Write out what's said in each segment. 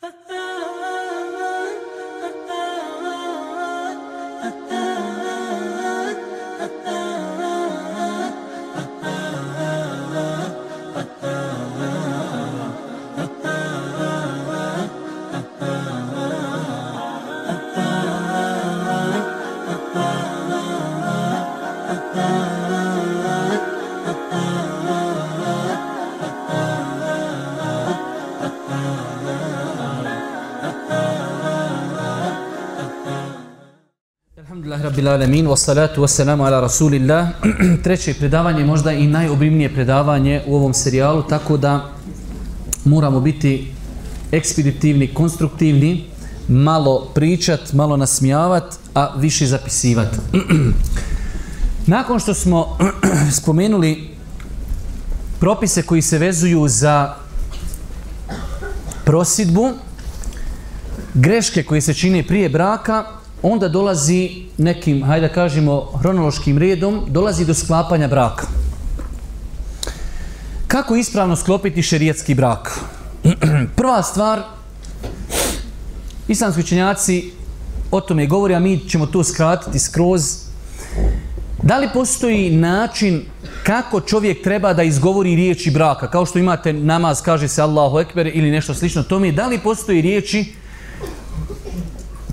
Ha ha! Rabbil alamin wa salatu wa salamu ala rasulillah. Treće predavanje možda i najobimnije predavanje u ovom serijalu, tako da moramo biti ekspeditivni, konstruktivni, malo pričat, malo nasmijavat, a više zapisivat. Nakon što smo spomenuli propise koji se vezuju za prosidbu, greške koje se čine prije braka, onda dolazi nekim, hajde da kažemo, hronološkim redom, dolazi do sklapanja braka. Kako ispravno sklopiti šerijetski brak? Prva stvar, islamski učenjaci o tome govori, a mi ćemo to skratiti skroz. Da li postoji način kako čovjek treba da izgovori riječi braka? Kao što imate namaz, kaže se Allahu Ekber ili nešto slično tome. Da li postoji riječi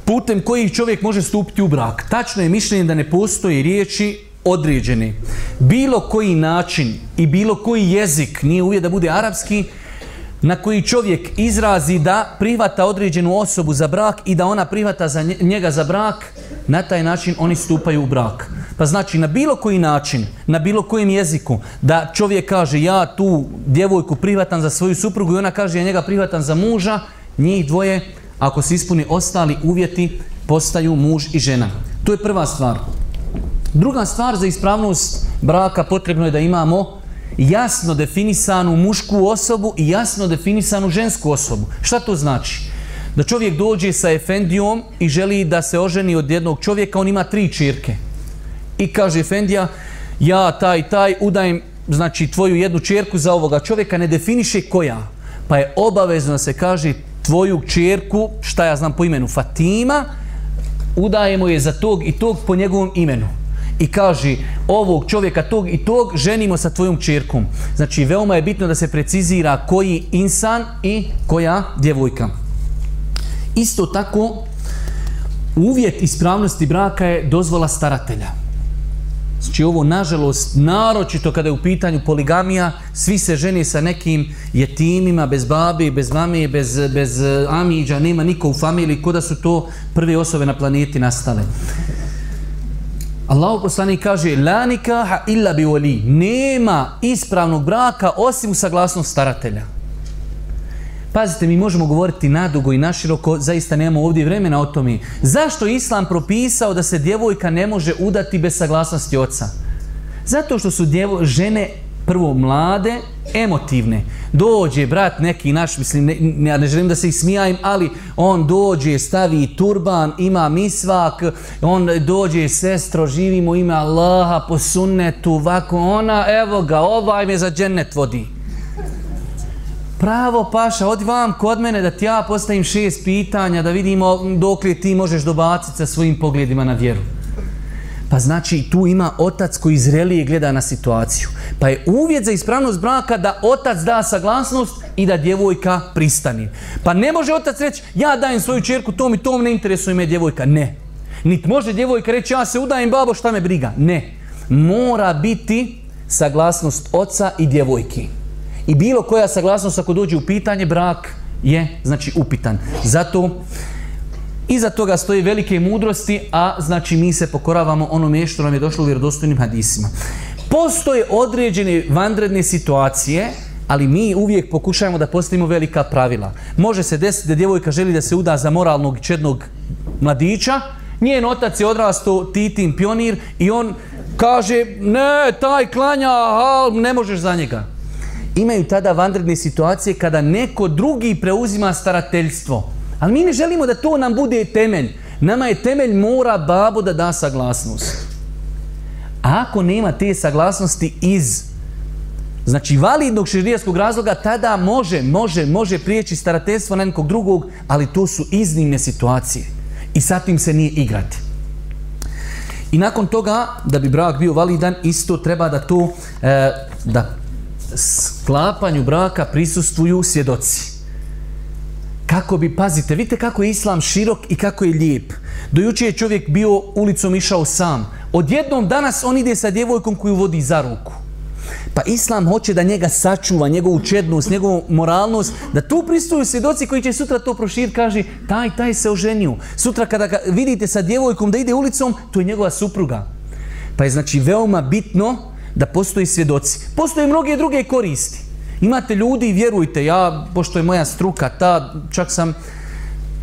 putem kojih čovjek može stupiti u brak. Tačno je mišljenje da ne postoji riječi određene. Bilo koji način i bilo koji jezik, nije uvijek da bude arapski, na koji čovjek izrazi da prihvata određenu osobu za brak i da ona prihvata za njega za brak, na taj način oni stupaju u brak. Pa znači na bilo koji način, na bilo kojem jeziku, da čovjek kaže ja tu djevojku prihvatam za svoju suprugu i ona kaže ja njega prihvatam za muža, njih dvoje ako se ispuni ostali uvjeti, postaju muž i žena. To je prva stvar. Druga stvar za ispravnost braka potrebno je da imamo jasno definisanu mušku osobu i jasno definisanu žensku osobu. Šta to znači? Da čovjek dođe sa efendijom i želi da se oženi od jednog čovjeka, on ima tri čirke. I kaže efendija, ja taj taj udajem znači tvoju jednu čerku za ovoga čovjeka, ne definiše koja. Pa je obavezno da se kaže tvoju čerku, šta ja znam po imenu, Fatima, udajemo je za tog i tog po njegovom imenu. I kaže, ovog čovjeka tog i tog ženimo sa tvojom čerkom. Znači, veoma je bitno da se precizira koji insan i koja djevojka. Isto tako, uvjet ispravnosti braka je dozvola staratelja. Znači ovo, nažalost, naročito kada je u pitanju poligamija, svi se ženi sa nekim jetimima, bez babi, bez mame, bez, bez eh, amiđa, nema niko u familiji, kod da su to prve osobe na planeti nastale. Allah poslanik kaže La nikaha illa bi. Nema ispravnog braka osim u saglasnost staratelja. Pazite, mi možemo govoriti nadugo i naširoko, zaista nemamo ovdje vremena o tome. Zašto Islam propisao da se djevojka ne može udati bez saglasnosti oca? Zato što su djevo, žene prvo mlade, emotivne. Dođe brat neki naš, mislim, ne, ja ne želim da se ismijajem, ali on dođe, stavi turban, ima misvak, on dođe, sestro, živimo ime Allaha po sunnetu, ovako ona, evo ga, ovaj me za džennet vodi. Pravo paša, odi vam kod mene da ti ja postavim šest pitanja, da vidimo dok li ti možeš dobaciti sa svojim pogledima na vjeru. Pa znači tu ima otac koji zrelije gleda na situaciju. Pa je uvjet za ispravnost braka da otac da saglasnost i da djevojka pristani. Pa ne može otac reći ja dajem svoju čerku tom i tom, ne interesuje me djevojka. Ne. Niti može djevojka reći ja se udajem babo šta me briga. Ne. Mora biti saglasnost oca i djevojki i bilo koja saglasnost ako dođe u pitanje, brak je znači upitan. Zato iza toga stoji velike mudrosti, a znači mi se pokoravamo onome što nam je došlo u vjerodostojnim hadisima. Postoje određene vanredne situacije, ali mi uvijek pokušajemo da postavimo velika pravila. Može se desiti da djevojka želi da se uda za moralnog čednog mladića, njen otac je odrastao titin pionir i on kaže, ne, taj klanja, ne možeš za njega imaju tada vanredne situacije kada neko drugi preuzima starateljstvo. Ali mi ne želimo da to nam bude temelj. Nama je temelj mora babo da da saglasnost. A ako nema te saglasnosti iz znači validnog širijskog razloga, tada može, može, može prijeći starateljstvo na nekog drugog, ali to su iznimne situacije. I sa tim se nije igrati. I nakon toga, da bi brak bio validan, isto treba da to, e, da sklapanju braka prisustvuju svjedoci. Kako bi, pazite, vidite kako je islam širok i kako je lijep. Do juče je čovjek bio ulicom išao sam. Odjednom danas on ide sa djevojkom koju vodi za ruku. Pa Islam hoće da njega sačuva, njegovu čednost, njegovu moralnost, da tu pristuju svjedoci koji će sutra to proširiti, kaže taj, taj se oženio. Sutra kada vidite sa djevojkom da ide ulicom, to je njegova supruga. Pa je znači veoma bitno da postoji svjedoci. Postoje mnoge druge koristi. Imate ljudi, vjerujte, ja, pošto je moja struka ta, čak sam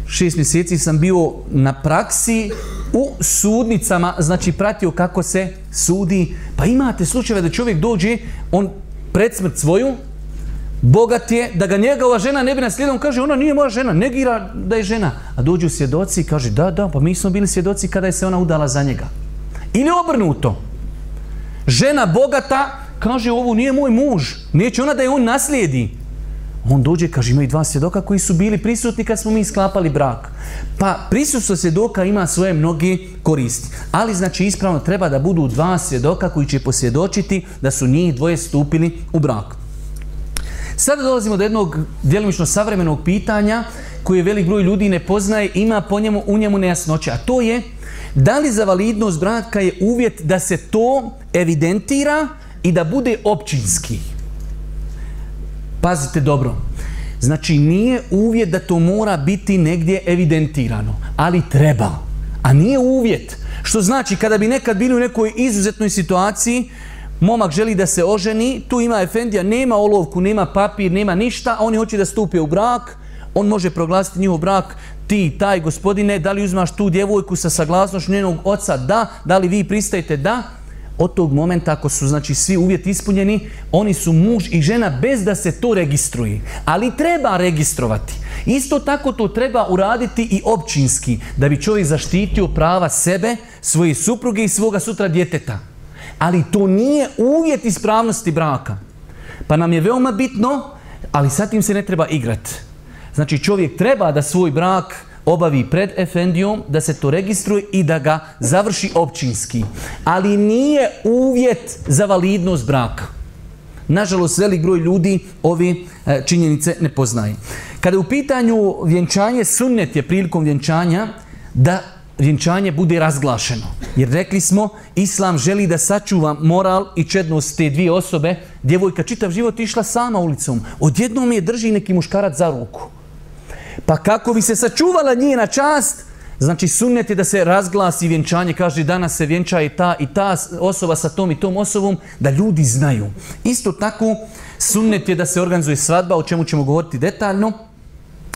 šest mjeseci sam bio na praksi u sudnicama, znači pratio kako se sudi. Pa imate slučajeve da čovjek dođe, on pred smrt svoju, bogat je, da ga njegova žena ne bi naslijedila, on kaže ona nije moja žena, negira da je žena. A dođu svjedoci i kaže da, da, pa mi smo bili svjedoci kada je se ona udala za njega. Ili obrnuto. Žena bogata kaže ovo nije moj muž, neće ona da je on naslijedi. On dođe, kaže, ima i dva svjedoka koji su bili prisutni kad smo mi sklapali brak. Pa prisutstvo svjedoka ima svoje mnoge koristi. Ali znači ispravno treba da budu dva svjedoka koji će posvjedočiti da su njih dvoje stupili u brak. Sada dolazimo do jednog djelomično savremenog pitanja koje velik broj ljudi ne poznaje, ima po njemu, u njemu nejasnoće. A to je, da li za validnost braka je uvjet da se to evidentira i da bude općinski? Pazite dobro. Znači nije uvjet da to mora biti negdje evidentirano, ali treba. A nije uvjet. Što znači kada bi nekad bili u nekoj izuzetnoj situaciji, momak želi da se oženi, tu ima efendija, nema olovku, nema papir, nema ništa, a oni hoće da stupe u brak, on može proglasiti njihov brak, ti, taj gospodine, da li uzmaš tu djevojku sa saglasnošću njenog oca, da, da li vi pristajete, da, od tog momenta ako su znači svi uvjeti ispunjeni, oni su muž i žena bez da se to registruje. Ali treba registrovati. Isto tako to treba uraditi i općinski, da bi čovjek zaštitio prava sebe, svoje supruge i svoga sutra djeteta. Ali to nije uvjet ispravnosti braka. Pa nam je veoma bitno, ali sad tim se ne treba igrati. Znači čovjek treba da svoj brak obavi pred Efendijom, da se to registruje i da ga završi općinski. Ali nije uvjet za validnost braka. Nažalost, velik broj ljudi ovi e, činjenice ne poznaje. Kada je u pitanju vjenčanje, sunnet je prilikom vjenčanja da vjenčanje bude razglašeno. Jer rekli smo, Islam želi da sačuva moral i čednost te dvije osobe. Djevojka čitav život išla sama ulicom. Odjednom je drži neki muškarac za ruku. Pa kako bi se sačuvala njena čast, znači sunnet je da se razglasi vjenčanje, kaže danas se vjenča ta i ta osoba sa tom i tom osobom, da ljudi znaju. Isto tako, sunnet je da se organizuje svadba, o čemu ćemo govoriti detaljno.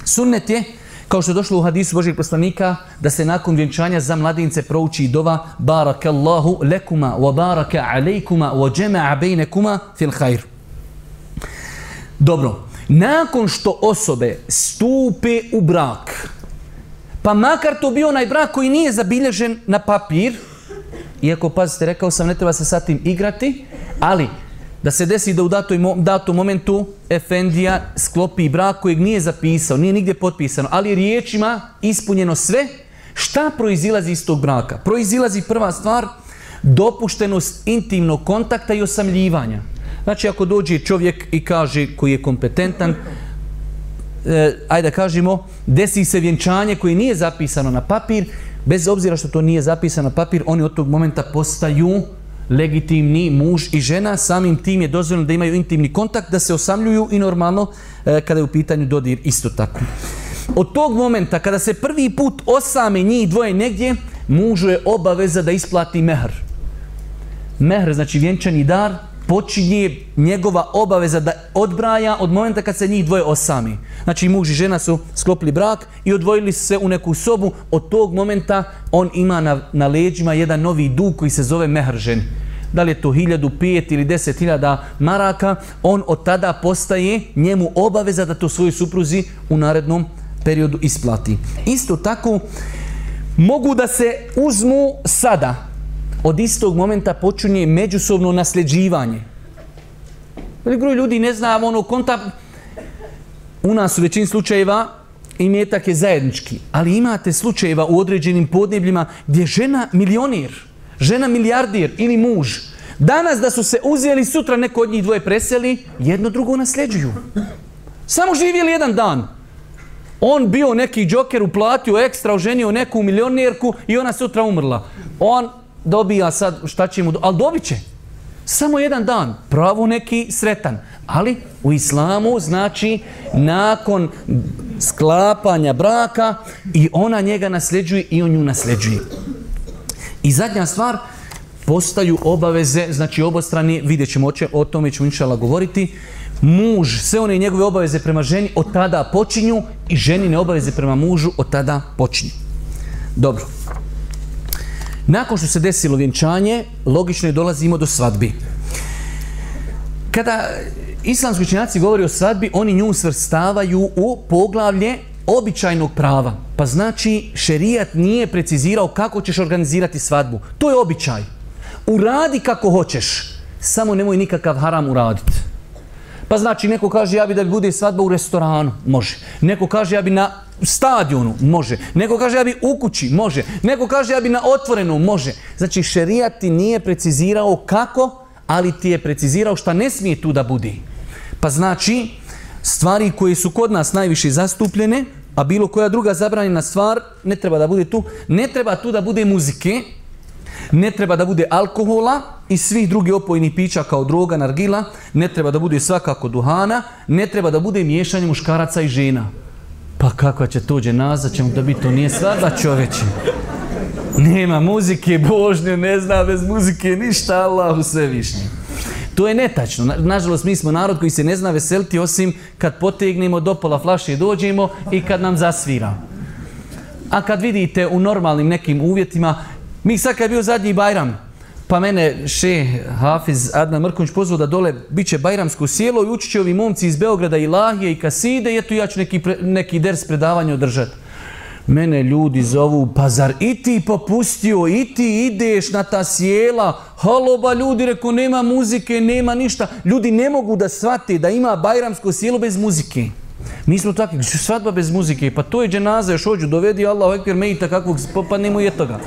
Sunnet je, kao što je došlo u hadisu Božeg poslanika, da se nakon vjenčanja za mladince prouči i dova Barakallahu lekuma wa baraka alejkuma wa džema'a bejnekuma fil hajr. Dobro, nakon što osobe stupe u brak, pa makar to bio onaj brak koji nije zabilježen na papir, iako, pazite, rekao sam, ne treba se sa tim igrati, ali da se desi da u datom momentu Efendija sklopi brak kojeg nije zapisao, nije nigdje potpisano, ali riječima ispunjeno sve, šta proizilazi iz tog braka? Proizilazi prva stvar, dopuštenost intimnog kontakta i osamljivanja. Znači ako dođe čovjek i kaže koji je kompetentan, e, ajde da kažemo, desi se vjenčanje koje nije zapisano na papir, bez obzira što to nije zapisano na papir, oni od tog momenta postaju legitimni muž i žena, samim tim je dozvoljeno da imaju intimni kontakt, da se osamljuju i normalno e, kada je u pitanju dodir isto tako. Od tog momenta kada se prvi put osame njih dvoje negdje, mužu je obaveza da isplati mehr. Mehr znači vjenčani dar, počinje njegova obaveza da odbraja od momenta kad se njih dvoje osami. Znači muž i žena su sklopili brak i odvojili se u neku sobu. Od tog momenta on ima na, na leđima jedan novi dug koji se zove mehržen. Da li je to hiljadu, pijet ili deset hiljada maraka, on od tada postaje njemu obaveza da to svojoj supruzi u narednom periodu isplati. Isto tako mogu da se uzmu sada od istog momenta počinje međusobno nasljeđivanje. Velik broj ljudi ne zna ono konta... U nas u većini slučajeva imetak je zajednički, ali imate slučajeva u određenim podnebljima gdje žena milionir, žena milijardir ili muž, danas da su se uzeli, sutra neko od njih dvoje preseli, jedno drugo nasljeđuju. Samo živjeli jedan dan. On bio neki džoker, uplatio ekstra, oženio neku milionirku i ona sutra umrla. On dobija sad, šta će mu, ali dobit će. Samo jedan dan, pravo neki sretan. Ali u islamu znači nakon sklapanja braka i ona njega nasljeđuje i on nju nasljeđuje. I zadnja stvar, postaju obaveze, znači obostrani, vidjet ćemo o tome ćemo inšala govoriti, muž, sve one njegove obaveze prema ženi od tada počinju i ženine obaveze prema mužu od tada počinju. Dobro. Nakon što se desilo vjenčanje, logično je dolazimo do svadbi. Kada islamski učenjaci govori o svadbi, oni nju svrstavaju u poglavlje običajnog prava. Pa znači, šerijat nije precizirao kako ćeš organizirati svadbu. To je običaj. Uradi kako hoćeš, samo nemoj nikakav haram uraditi. Pa znači, neko kaže ja bi da bude svadba u restoranu, može. Neko kaže ja bi na stadionu, može. Neko kaže ja bi u kući, može. Neko kaže ja bi na otvorenom, može. Znači, šerijat ti nije precizirao kako, ali ti je precizirao šta ne smije tu da budi. Pa znači, stvari koje su kod nas najviše zastupljene, a bilo koja druga zabranjena stvar, ne treba da bude tu. Ne treba tu da bude muzike, ne treba da bude alkohola i svih drugih opojnih pića kao droga, nargila, ne treba da bude svakako duhana, ne treba da bude miješanje muškaraca i žena. Pa kakva će to dženaza, ćemo da biti, to nije svadba čoveče. Nema muzike, božnje, ne zna bez muzike ništa, Allahu višnje. To je netačno. Nažalost, mi smo narod koji se ne zna veseliti osim kad potegnemo do pola flaše i dođemo i kad nam zasvira. A kad vidite u normalnim nekim uvjetima, mi sad kad je bio zadnji Bajram, pa mene še Hafiz Adnan Mrković pozvao da dole bit će Bajramsko sjelo i ući će ovi momci iz Beograda i Lahije i Kaside i eto ja ću neki, neki ders predavanja održati. Mene ljudi zovu, pa zar i ti popustio, i ti ideš na ta sjela? Halo ljudi, reko nema muzike, nema ništa. Ljudi ne mogu da shvate da ima bajramsko sjelo bez muzike. Mi smo takvi, svadba bez muzike, pa to je dženaza, još hođu, dovedi Allah ekber mejita kakvog, pa nemoj je toga.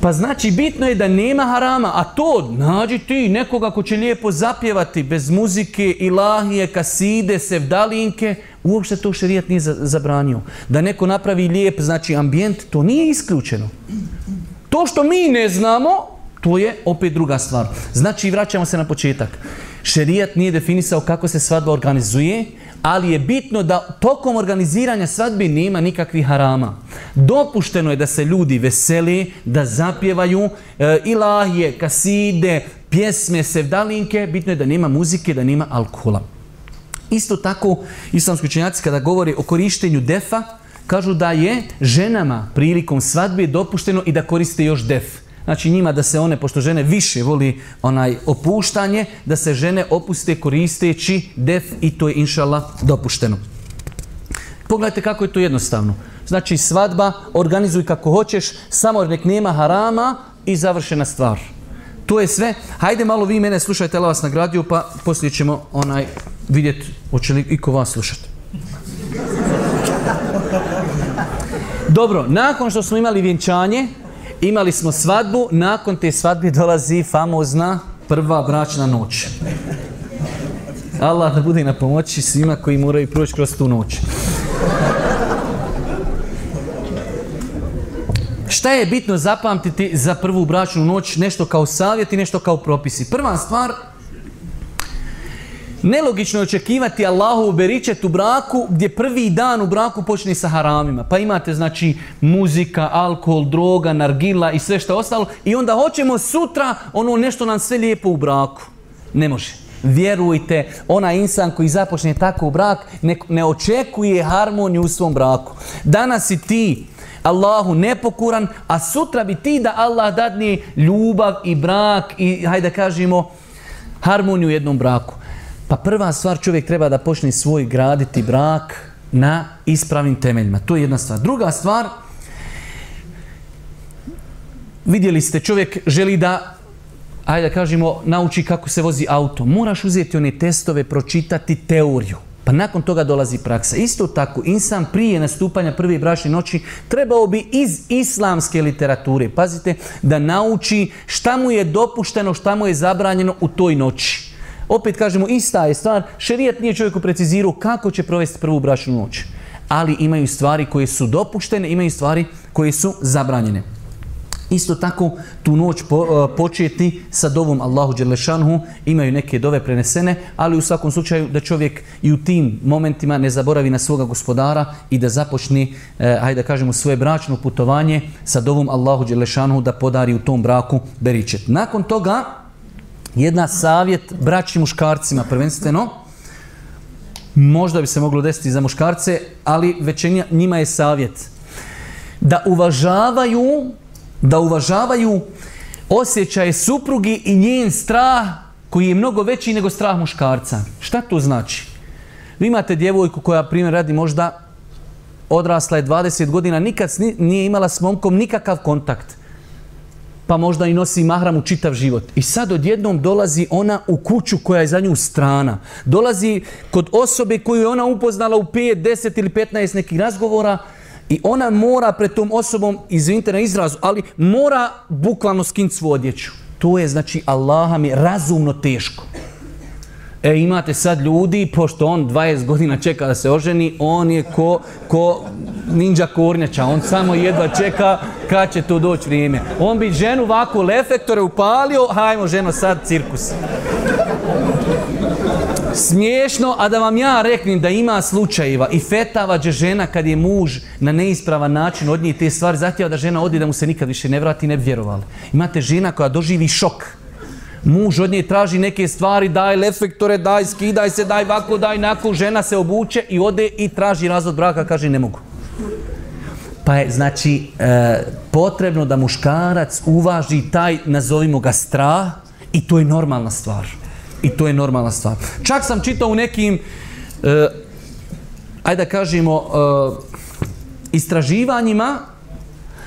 Pa znači bitno je da nema harama, a to nađi ti nekoga ko će lijepo zapjevati bez muzike, ilahije, kaside, sevdalinke, uopšte to šerijat nije zabranio. Da neko napravi lijep, znači ambijent, to nije isključeno. To što mi ne znamo, to je opet druga stvar. Znači vraćamo se na početak. Šerijat nije definisao kako se svadba organizuje, ali je bitno da tokom organiziranja svadbe nema nikakvih harama. Dopušteno je da se ljudi veseli, da zapjevaju e, ilahije, kaside, pjesme, sevdalinke, bitno je da nema muzike, da nema alkohola. Isto tako, islamski učenjaci kada govori o korištenju defa, kažu da je ženama prilikom svadbe dopušteno i da koriste još def. Znači njima da se one, pošto žene više voli onaj opuštanje, da se žene opuste koristeći def i to je inšala dopušteno. Pogledajte kako je to jednostavno. Znači svadba, organizuj kako hoćeš, samo nek nema harama i završena stvar. To je sve. Hajde malo vi mene slušajte, Allah vas nagradio, pa poslije ćemo onaj vidjeti hoće li iko vas slušati. Dobro, nakon što smo imali vjenčanje, imali smo svadbu, nakon te svadbe dolazi famozna prva bračna noć. Allah da bude na pomoći svima koji moraju proći kroz tu noć. Šta je bitno zapamtiti za prvu bračnu noć? Nešto kao savjet i nešto kao propisi. Prva stvar, Nelogično je očekivati Allahu beričet u braku gdje prvi dan u braku počne sa haramima. Pa imate znači muzika, alkohol, droga, nargila i sve što ostalo i onda hoćemo sutra ono nešto nam sve lijepo u braku. Ne može. Vjerujte, onaj insan koji započne tako u brak ne, ne očekuje harmoniju u svom braku. Danas si ti Allahu nepokuran, a sutra bi ti da Allah dadne ljubav i brak i hajde kažemo harmoniju u jednom braku. Pa prva stvar čovjek treba da počne svoj graditi brak na ispravnim temeljima. To je jedna stvar. Druga stvar, vidjeli ste čovjek želi da ajde da kažemo, nauči kako se vozi auto. Moraš uzeti one testove, pročitati teoriju. Pa nakon toga dolazi praksa. Isto tako, insan prije nastupanja prve bračne noći trebao bi iz islamske literature, pazite, da nauči šta mu je dopušteno, šta mu je zabranjeno u toj noći. Opet kažemo, ista je stvar, šerijat nije čovjeku precizirao kako će provesti prvu bračnu noć. Ali imaju stvari koje su dopuštene, imaju stvari koje su zabranjene. Isto tako tu noć po, uh, početi sa dovom Allahu Đelešanhu, imaju neke dove prenesene, ali u svakom slučaju da čovjek i u tim momentima ne zaboravi na svoga gospodara i da započne, uh, hajde da kažemo, svoje bračno putovanje sa dovom Allahu Đelešanhu da podari u tom braku beričet. Nakon toga, jedna savjet braći muškarcima prvenstveno, možda bi se moglo desiti za muškarce, ali većina njima je savjet da uvažavaju da uvažavaju osjećaje suprugi i njen strah koji je mnogo veći nego strah muškarca. Šta to znači? Vi imate djevojku koja, primjer, radi možda odrasla je 20 godina, nikad nije imala s momkom nikakav kontakt. Pa možda i nosi mahram u čitav život. I sad odjednom dolazi ona u kuću koja je za nju strana. Dolazi kod osobe koju je ona upoznala u 5, 10 ili 15 nekih razgovora, I ona mora pred tom osobom, izvinite na izrazu, ali mora bukvalno skinuti svoju odjeću. To je, znači, Allaha mi razumno teško. E, imate sad ljudi, pošto on 20 godina čeka da se oženi, on je ko, ko ninja kornjača. On samo jedva čeka kad će to doći vrijeme. On bi ženu ovako lefektore upalio, hajmo ženo sad cirkus smiješno, a da vam ja reknem da ima slučajeva i fetava gdje žena kad je muž na neispravan način od nje te stvari zahtjeva da žena odi da mu se nikad više ne vrati ne bi vjerovali. Imate žena koja doživi šok. Muž od nje traži neke stvari, daj lefektore, daj skidaj se, daj vako, daj nako, žena se obuče i ode i traži razvod braka, kaže ne mogu. Pa je, znači, e, potrebno da muškarac uvaži taj, nazovimo ga, strah i to je normalna stvar. I to je normalna stvar. Čak sam čitao u nekim, uh, ajde da kažemo, uh, istraživanjima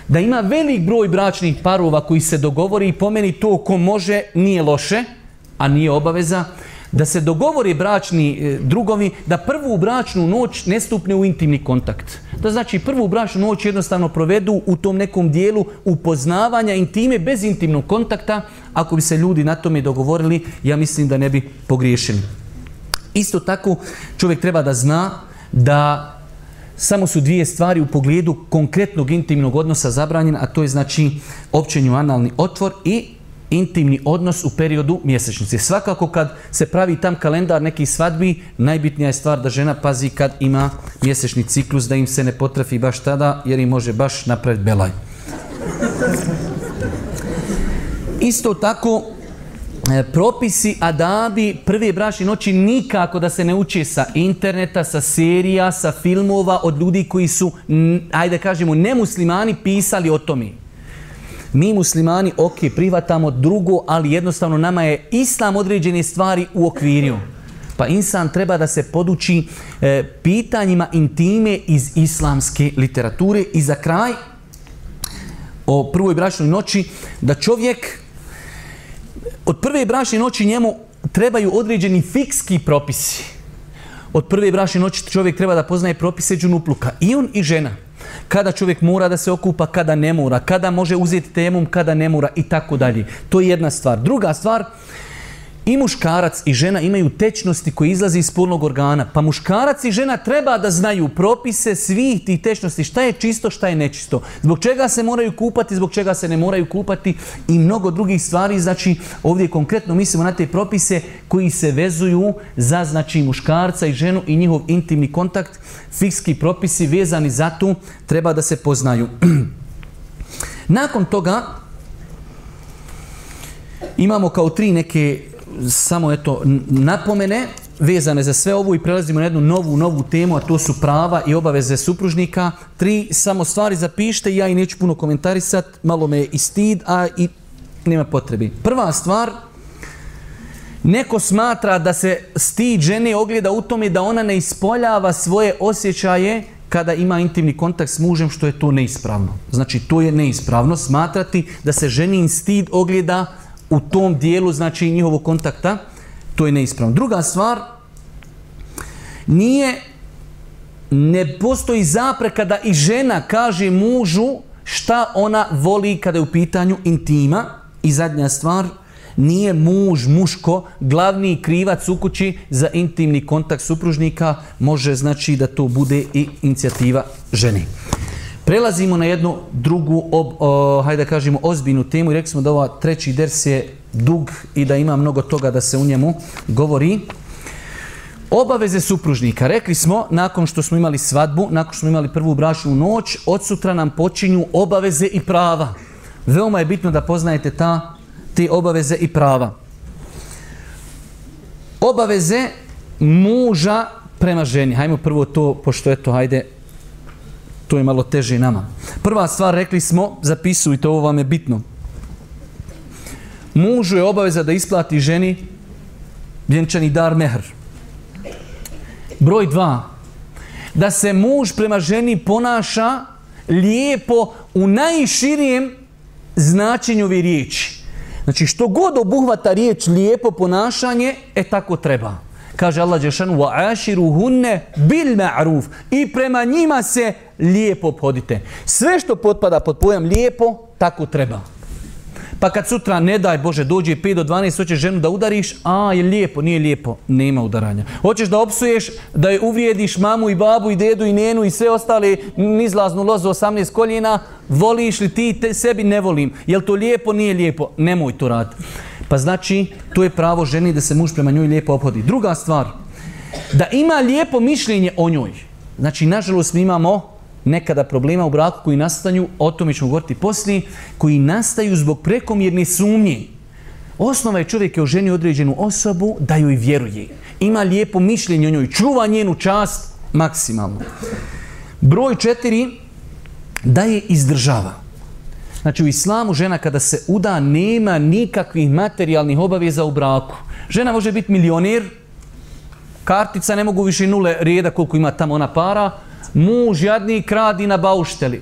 da ima velik broj bračnih parova koji se dogovori i pomeni to ko može nije loše, a nije obaveza, da se dogovori bračni e, drugovi da prvu bračnu noć ne stupne u intimni kontakt. To znači prvu bračnu noć jednostavno provedu u tom nekom dijelu upoznavanja intime bez intimnog kontakta. Ako bi se ljudi na tome dogovorili, ja mislim da ne bi pogriješili. Isto tako čovjek treba da zna da samo su dvije stvari u pogledu konkretnog intimnog odnosa zabranjena, a to je znači općenju analni otvor i intimni odnos u periodu mjesečnice. Svakako kad se pravi tam kalendar nekih svadbi, najbitnija je stvar da žena pazi kad ima mjesečni ciklus, da im se ne potrefi baš tada, jer im može baš napraviti belaj. Isto tako, propisi adabi prve brašne noći nikako da se ne uči sa interneta, sa serija, sa filmova od ljudi koji su, ajde kažemo, nemuslimani pisali o tome. Mi muslimani, ok, privatamo drugo, ali jednostavno nama je islam određene stvari u okviru. Pa insan treba da se poduči e, pitanjima intime iz islamske literature. I za kraj, o prvoj bračnoj noći, da čovjek od prve bračne noći njemu trebaju određeni fikski propisi. Od prve bračne noći čovjek treba da poznaje propise džunupluka. I on i žena kada čovjek mora da se okupa, kada ne mora, kada može uzeti temum, kada ne mora i tako dalje. To je jedna stvar. Druga stvar, i muškarac i žena imaju tečnosti koji izlazi iz spolnog organa. Pa muškarac i žena treba da znaju propise svih tih tečnosti. Šta je čisto, šta je nečisto. Zbog čega se moraju kupati, zbog čega se ne moraju kupati i mnogo drugih stvari. Znači, ovdje konkretno mislimo na te propise koji se vezuju za znači, muškarca i ženu i njihov intimni kontakt. Fikski propisi vezani za to treba da se poznaju. Nakon toga imamo kao tri neke samo eto napomene vezane za sve ovo i prelazimo na jednu novu novu temu, a to su prava i obaveze supružnika. Tri samo stvari zapišite, ja i neću puno komentarisat, malo me i stid, a i nema potrebi. Prva stvar, neko smatra da se stid žene ogleda u tome da ona ne ispoljava svoje osjećaje kada ima intimni kontakt s mužem, što je to neispravno. Znači, to je neispravno smatrati da se ženin stid ogleda u tom dijelu, znači njihovog kontakta, to je neispravno. Druga stvar, nije, ne postoji zapreka da i žena kaže mužu šta ona voli kada je u pitanju intima. I zadnja stvar, nije muž, muško, glavni krivac u kući za intimni kontakt supružnika, može znači da to bude i inicijativa žene. Prelazimo na jednu drugu, ob, hajde da kažemo, ozbiljnu temu i rekli smo da ova treći ders je dug i da ima mnogo toga da se u njemu govori. Obaveze supružnika. Rekli smo, nakon što smo imali svadbu, nakon što smo imali prvu bračnu noć, od sutra nam počinju obaveze i prava. Veoma je bitno da poznajete ta, te obaveze i prava. Obaveze muža prema ženi. Hajmo prvo to, pošto je to, hajde, to je malo teže nama. Prva stvar, rekli smo, zapisujte, ovo vam je bitno. Mužu je obaveza da isplati ženi vjenčani dar mehr. Broj dva, da se muž prema ženi ponaša lijepo u najširijem značenju ove riječi. Znači što god obuhvata riječ lijepo ponašanje, e tako treba. Kaže Allah Đešanu, bil ma'ruf. I prema njima se lijepo podite. Sve što potpada pod pojam lijepo, tako treba. Pa kad sutra, ne daj Bože, dođe 5 do 12, hoćeš ženu da udariš, a je lijepo, nije lijepo, nema udaranja. Hoćeš da opsuješ, da je uvrijediš mamu i babu i dedu i nenu i sve ostale nizlaznu lozu 18 koljena, voliš li ti sebi ne volim. Jel to lijepo, nije lijepo, nemoj to raditi. Pa znači, to je pravo ženi da se muž prema njoj lijepo obhodi. Druga stvar, da ima lijepo mišljenje o njoj. Znači, nažalost, mi imamo nekada problema u braku koji nastaju, o tome ćemo govoriti poslije, koji nastaju zbog prekomjerne sumnje. Osnova je čovjek je oženio određenu osobu da joj vjeruje. Ima lijepo mišljenje o njoj, čuva njenu čast maksimalno. Broj četiri, da je izdržava. Znači u islamu žena kada se uda nema nikakvih materijalnih obaveza u braku. Žena može biti milioner, kartica ne mogu više nule rijeda koliko ima tamo ona para, muž jadni kradi na baušteli.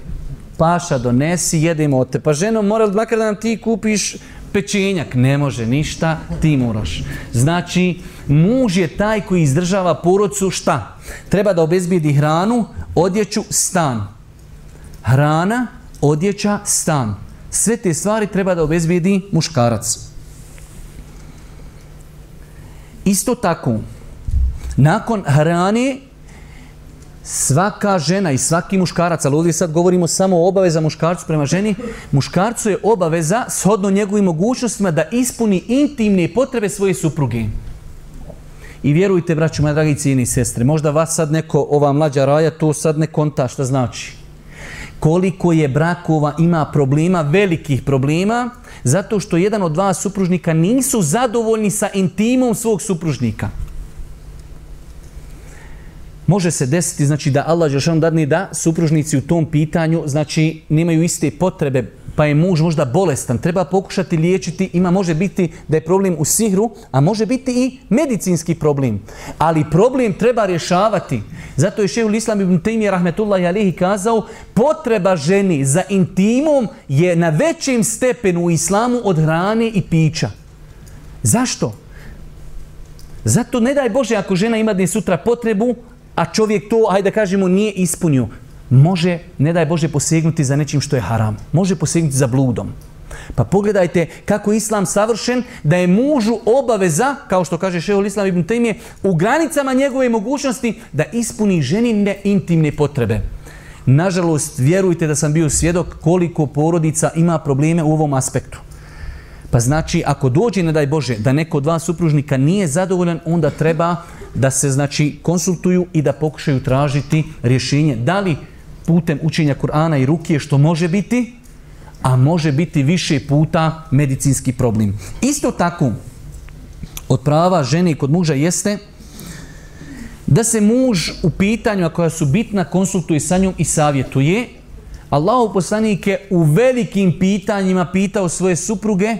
Paša donesi, jedemo te. Pa ženo, mora makar da nam ti kupiš pečenjak? Ne može ništa, ti moraš. Znači, muž je taj koji izdržava porodcu šta? Treba da obezbijedi hranu, odjeću, stan. Hrana, odjeća, stan. Sve te stvari treba da obezbijedi muškarac. Isto tako, nakon hrane svaka žena i svaki muškarac, ali ovdje sad govorimo samo o obaveza muškarcu prema ženi, muškarcu je obaveza shodno njegovim mogućnostima da ispuni intimne potrebe svoje supruge. I vjerujte, braću, moja dragi cijeni sestre, možda vas sad neko, ova mlađa raja, to sad ne konta šta znači. Koliko je brakova ima problema, velikih problema, zato što jedan od dva supružnika nisu zadovoljni sa intimom svog supružnika. Može se desiti znači da Allah Žešan dadne da supružnici u tom pitanju znači nemaju iste potrebe pa je muž možda bolestan, treba pokušati liječiti, ima može biti da je problem u sihru, a može biti i medicinski problem. Ali problem treba rješavati. Zato je šehul Islam ibn Taymi rahmetullahi alihi kazao potreba ženi za intimom je na većem stepenu u islamu od hrane i pića. Zašto? Zato ne daj Bože ako žena ima dne sutra potrebu, a čovjek to, hajde da kažemo, nije ispunio, može, ne daj Bože, posegnuti za nečim što je haram. Može posegnuti za bludom. Pa pogledajte kako je Islam savršen, da je mužu obaveza, kao što kaže šehol Islam ibn Taymiye, u granicama njegove mogućnosti da ispuni ženine intimne potrebe. Nažalost, vjerujte da sam bio svjedok koliko porodica ima probleme u ovom aspektu. Pa znači, ako dođe, ne daj Bože, da neko od dva supružnika nije zadovoljan, onda treba da se znači konsultuju i da pokušaju tražiti rješenje. Da li putem učenja Kur'ana i rukije što može biti, a može biti više puta medicinski problem. Isto tako, od prava žene kod muža jeste da se muž u pitanju koja su bitna konsultuje sa njom i savjetuje. Allahu poslanik je u velikim pitanjima pitao svoje supruge,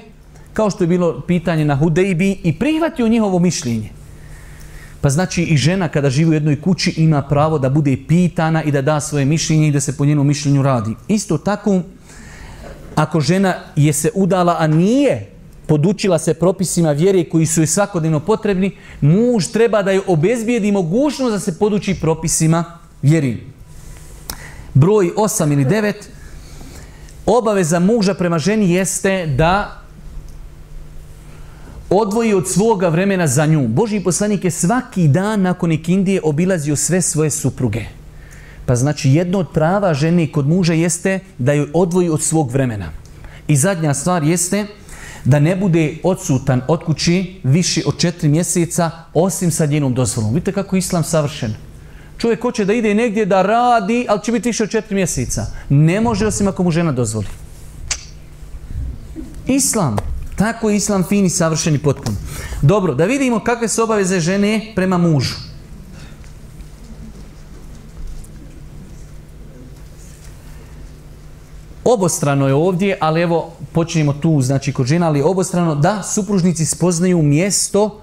kao što je bilo pitanje na Hudejbi i prihvatio njihovo mišljenje. Pa znači i žena kada živi u jednoj kući ima pravo da bude pitana i da da svoje mišljenje i da se po njenom mišljenju radi. Isto tako, ako žena je se udala, a nije podučila se propisima vjere koji su joj svakodnevno potrebni, muž treba da joj obezbijedi mogućnost da se poduči propisima vjeri. Broj 8 ili 9. Obaveza muža prema ženi jeste da odvoji od svoga vremena za nju. Boži poslanik je svaki dan nakon ikindije obilazio sve svoje supruge. Pa znači jedno od prava žene kod muža jeste da joj odvoji od svog vremena. I zadnja stvar jeste da ne bude odsutan od kući više od četiri mjeseca osim sa njenom dozvolom. Vidite kako je islam savršen. Čovjek hoće da ide negdje da radi, ali će biti više od četiri mjeseca. Ne može osim ako mu žena dozvoli. Islam. Tako je islam fini, savršeni, potpun. Dobro, da vidimo kakve su obaveze žene prema mužu. Obostrano je ovdje, ali evo počinjemo tu, znači kod žena, ali obostrano da supružnici spoznaju mjesto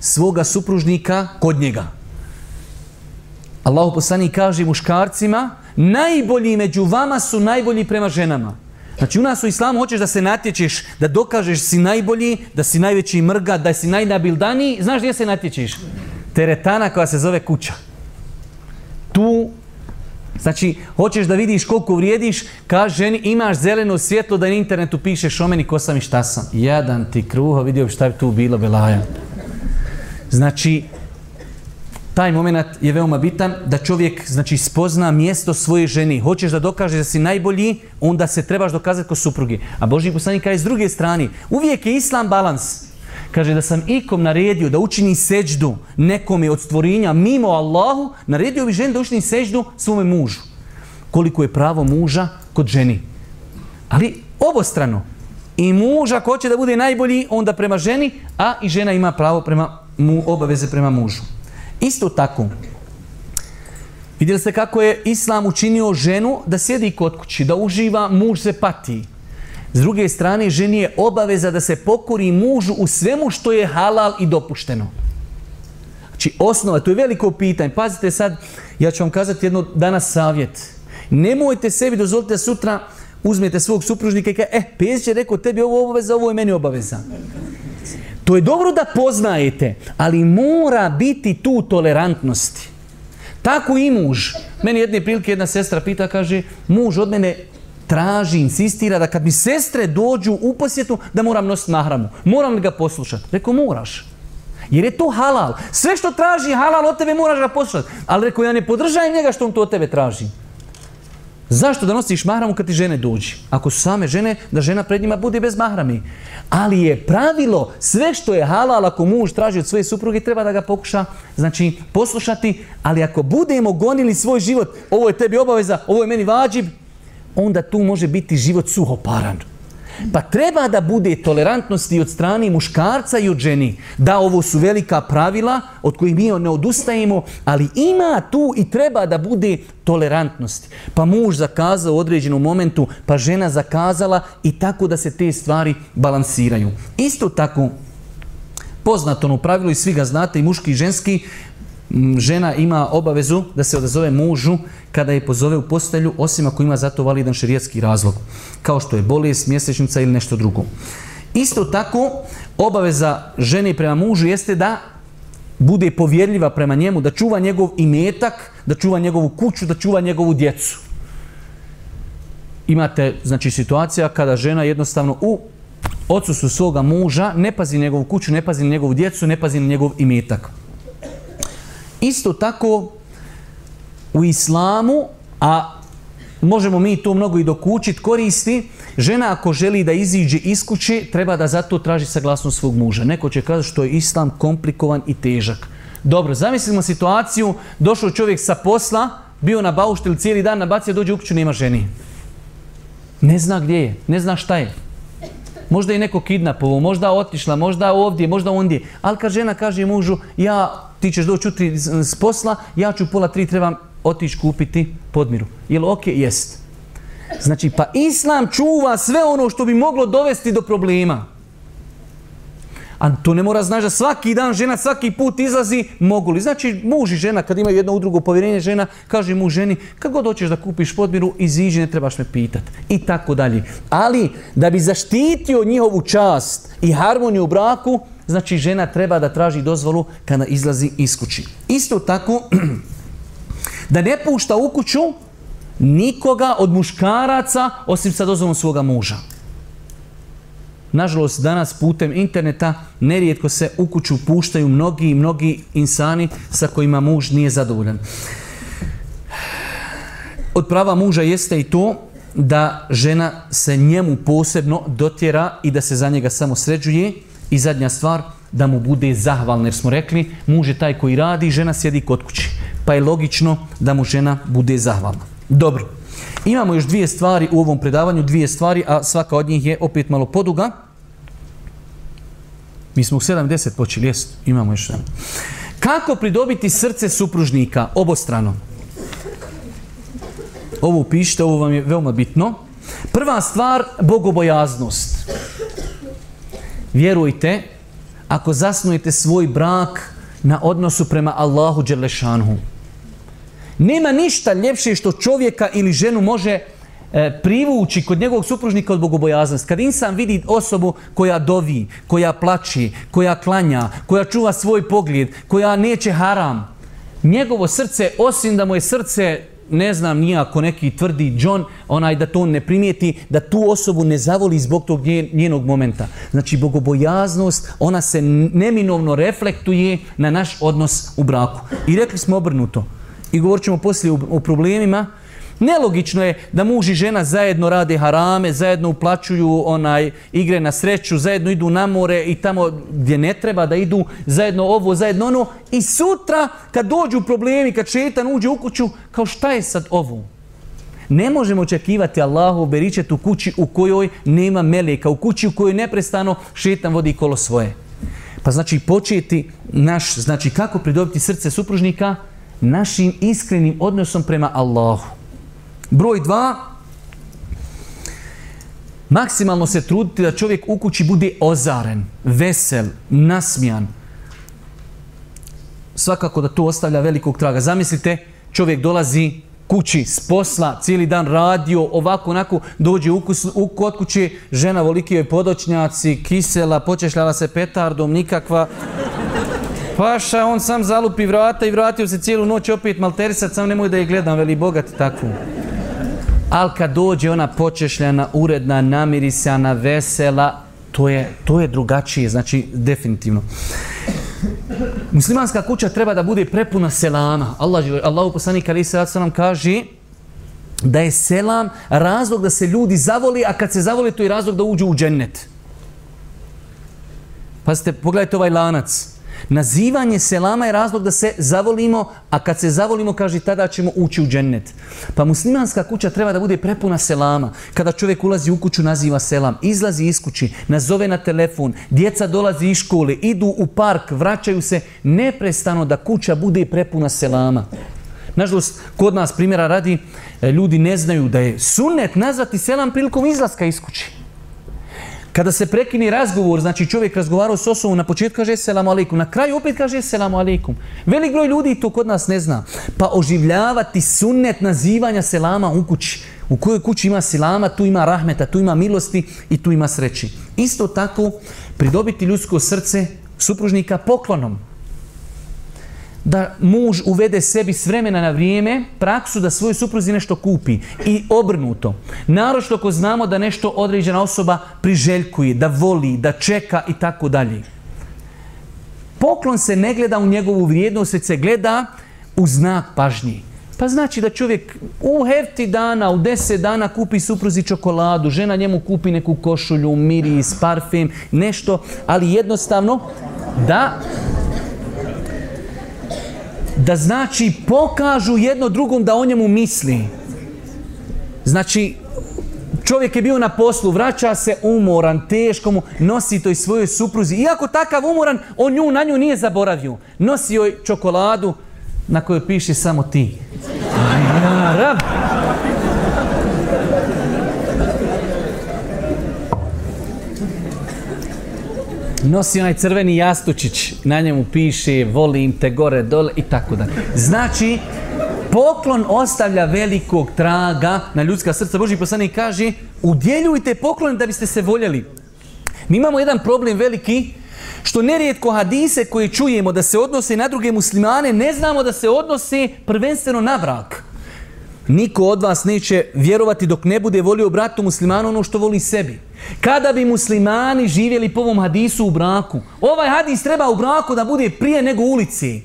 svoga supružnika kod njega. Allahu poslanik kaže muškarcima, najbolji među vama su najbolji prema ženama. Znači u nas u islamu hoćeš da se natječeš, da dokažeš si najbolji, da si najveći mrga, da si najnabildaniji. Znaš gdje se natječeš? Teretana koja se zove kuća. Tu Znači, hoćeš da vidiš koliko vrijediš, kaže imaš zeleno svjetlo da na internetu pišeš o meni ko sam i šta sam. Jedan ti kruho, vidio bi šta bi tu bilo, belaja. Znači, taj moment je veoma bitan da čovjek znači spozna mjesto svoje ženi. Hoćeš da dokažeš da si najbolji, onda se trebaš dokazati kod supruge. A Boži poslanik kaže s druge strane, uvijek je islam balans. Kaže da sam ikom naredio da učini seđdu nekome od stvorinja mimo Allahu, naredio bi ženi da učini seđdu svome mužu. Koliko je pravo muža kod ženi. Ali obostrano. I muža ko će da bude najbolji, onda prema ženi, a i žena ima pravo prema mu, obaveze prema mužu. Isto tako, vidjeli ste kako je Islam učinio ženu da sjedi kod kući, da uživa, muž se pati. S druge strane, ženi je obaveza da se pokori mužu u svemu što je halal i dopušteno. Znači, osnova, to je veliko pitanje. Pazite sad, ja ću vam kazati jedno danas savjet. Nemojte sebi dozvoliti da sutra uzmete svog supružnika i kaže, e, Pezić je rekao tebi ovo obaveza, ovo je meni obaveza. To je dobro da poznajete, ali mora biti tu tolerantnosti. Tako i muž. Meni jedne prilike jedna sestra pita, kaže, muž od mene traži, insistira da kad mi sestre dođu u posjetu, da moram nositi nahramu. Moram li ga poslušati? Rekao, moraš. Jer je to halal. Sve što traži halal od tebe moraš ga poslušati. Ali rekao, ja ne podržajem njega što on to od tebe traži. Zašto da nosiš mahramu kad ti žene dođi? Ako su same žene, da žena pred njima bude bez mahrami. Ali je pravilo, sve što je halal, ako muž traži od svoje supruge, treba da ga pokuša znači, poslušati. Ali ako budemo gonili svoj život, ovo je tebi obaveza, ovo je meni vađib, onda tu može biti život suhoparan. Pa treba da bude tolerantnosti od strane muškarca i od ženi. Da, ovo su velika pravila od kojih mi ne odustajemo, ali ima tu i treba da bude tolerantnosti. Pa muž zakazao u određenom momentu, pa žena zakazala i tako da se te stvari balansiraju. Isto tako, poznato ono pravilo i svi ga znate, i muški i ženski, žena ima obavezu da se odazove mužu kada je pozove u postelju, osim ako ima za to validan šerijatski razlog, kao što je bolest, mjesečnica ili nešto drugo. Isto tako, obaveza žene prema mužu jeste da bude povjerljiva prema njemu, da čuva njegov imetak, da čuva njegovu kuću, da čuva njegovu djecu. Imate, znači, situacija kada žena jednostavno u odsustvu svoga muža ne pazi njegovu kuću, ne pazi njegovu djecu, ne pazi njegov imetak. Isto tako u islamu, a možemo mi to mnogo i dokučiti, koristi, žena ako želi da iziđe iz kuće, treba da zato traži saglasnost svog muža. Neko će kazati što je islam komplikovan i težak. Dobro, zamislimo situaciju, došao čovjek sa posla, bio na bauštel cijeli dan, nabacio, dođe u kuću, nema ženi. Ne zna gdje je, ne zna šta je. Možda je neko kidnapovo, možda otišla, možda ovdje, možda ondje. Ali kad žena kaže mužu, ja, ti ćeš doći utri s posla, ja ću pola tri trebam otići kupiti podmiru. Jel ok? Jest. Znači, pa Islam čuva sve ono što bi moglo dovesti do problema. A to ne mora znači da svaki dan žena svaki put izlazi, mogu li? Znači muž i žena kad imaju jedno u drugo povjerenje žena, kaže mu ženi kad god hoćeš da kupiš podmiru, iziđi, ne trebaš me pitat. I tako dalje. Ali da bi zaštitio njihovu čast i harmoniju u braku, znači žena treba da traži dozvolu kada izlazi iz kući. Isto tako, da ne pušta u kuću nikoga od muškaraca osim sa dozvolom svoga muža. Nažalost, danas putem interneta nerijetko se u kuću puštaju mnogi i mnogi insani sa kojima muž nije zadovoljan. Od prava muža jeste i to da žena se njemu posebno dotjera i da se za njega samo sređuje. I zadnja stvar, da mu bude zahvalna. Jer smo rekli, muž je taj koji radi, žena sjedi kod kući. Pa je logično da mu žena bude zahvalna. Dobro. Imamo još dvije stvari u ovom predavanju, dvije stvari, a svaka od njih je opet malo poduga. Mi smo u 7.10 počeli, jest, imamo još jedan. Kako pridobiti srce supružnika obostrano? Ovo upišite, ovo vam je veoma bitno. Prva stvar, bogobojaznost. Vjerujte, ako zasnujete svoj brak na odnosu prema Allahu Đelešanhu, nema ništa ljepše što čovjeka ili ženu može e, privući kod njegovog supružnika od bogobojaznosti. Kad insan vidi osobu koja dovi, koja plači, koja klanja, koja čuva svoj pogled, koja neće haram, njegovo srce, osim da mu je srce ne znam nijako neki tvrdi John, onaj da to ne primijeti, da tu osobu ne zavoli zbog tog njenog momenta. Znači, bogobojaznost, ona se neminovno reflektuje na naš odnos u braku. I rekli smo obrnuto. I govorit ćemo poslije o problemima, Nelogično je da muž i žena zajedno rade harame, zajedno uplaćuju onaj igre na sreću, zajedno idu na more i tamo gdje ne treba da idu, zajedno ovo, zajedno ono. I sutra kad dođu problemi, kad šetan uđe u kuću, kao šta je sad ovo? Ne možemo očekivati Allahu beričet u kući u kojoj nema meleka, u kući u kojoj neprestano šetan vodi kolo svoje. Pa znači početi naš, znači kako pridobiti srce supružnika? Našim iskrenim odnosom prema Allahu. Broj dva, maksimalno se truditi da čovjek u kući bude ozaren, vesel, nasmijan. Svakako da to ostavlja velikog traga. Zamislite, čovjek dolazi kući s posla, cijeli dan radio, ovako, onako, dođe u, kod kući, žena voliki joj podočnjaci, kisela, počešljava se petardom, nikakva. Paša, on sam zalupi vrata i vratio se cijelu noć opet malterisat, sam nemoj da je gledam, veli bogati takvu. Ali kad dođe ona počešljana, uredna, namirisana, vesela, to je, to je drugačije, znači definitivno. Muslimanska kuća treba da bude prepuna selama. Allah, Allahu poslanik ali se nam kaže da je selam razlog da se ljudi zavoli, a kad se zavoli to je razlog da uđu u džennet. Pazite, pogledajte ovaj lanac. Nazivanje selama je razlog da se zavolimo, a kad se zavolimo, kaže, tada ćemo ući u džennet. Pa muslimanska kuća treba da bude prepuna selama. Kada čovjek ulazi u kuću, naziva selam. Izlazi iz kući, nazove na telefon, djeca dolazi iz škole, idu u park, vraćaju se neprestano da kuća bude prepuna selama. Nažalost, kod nas primjera radi, e, ljudi ne znaju da je sunnet nazvati selam prilikom izlaska iz kući. Kada se prekini razgovor, znači čovjek razgovarao s osobom, na početku kaže selamu alaikum, na kraju opet kaže selamu alaikum. Velik broj ljudi to kod nas ne zna. Pa oživljavati sunnet nazivanja selama u kući. U kojoj kući ima selama, tu ima rahmeta, tu ima milosti i tu ima sreći. Isto tako, pridobiti ljudsko srce supružnika poklonom da muž uvede sebi s vremena na vrijeme praksu da svoj supruzi nešto kupi i obrnuto. Narošto ako znamo da nešto određena osoba priželjkuje, da voli, da čeka i tako dalje. Poklon se ne gleda u njegovu vrijednost, već se gleda u znak pažnji. Pa znači da čovjek u hefti dana, u deset dana kupi supruzi čokoladu, žena njemu kupi neku košulju, miris, parfem, nešto, ali jednostavno da da znači pokažu jedno drugom da o njemu misli. Znači, čovjek je bio na poslu, vraća se umoran, teško mu, nosi to i svojoj supruzi. Iako takav umoran, on nju na nju nije zaboravio. Nosi joj čokoladu na kojoj piše samo ti. Nosi onaj crveni jastučić, na njemu piše volim te gore, dole i tako dalje. Znači, poklon ostavlja velikog traga na ljudska srca. Boži poslanik kaže, udjeljujte poklon da biste se voljeli. Mi imamo jedan problem veliki, što nerijetko hadise koje čujemo da se odnose na druge muslimane, ne znamo da se odnose prvenstveno na brak. Niko od vas neće vjerovati dok ne bude volio bratu muslimanu ono što voli sebi. Kada bi muslimani živjeli po ovom hadisu u braku, ovaj hadis treba u braku da bude prije nego u ulici.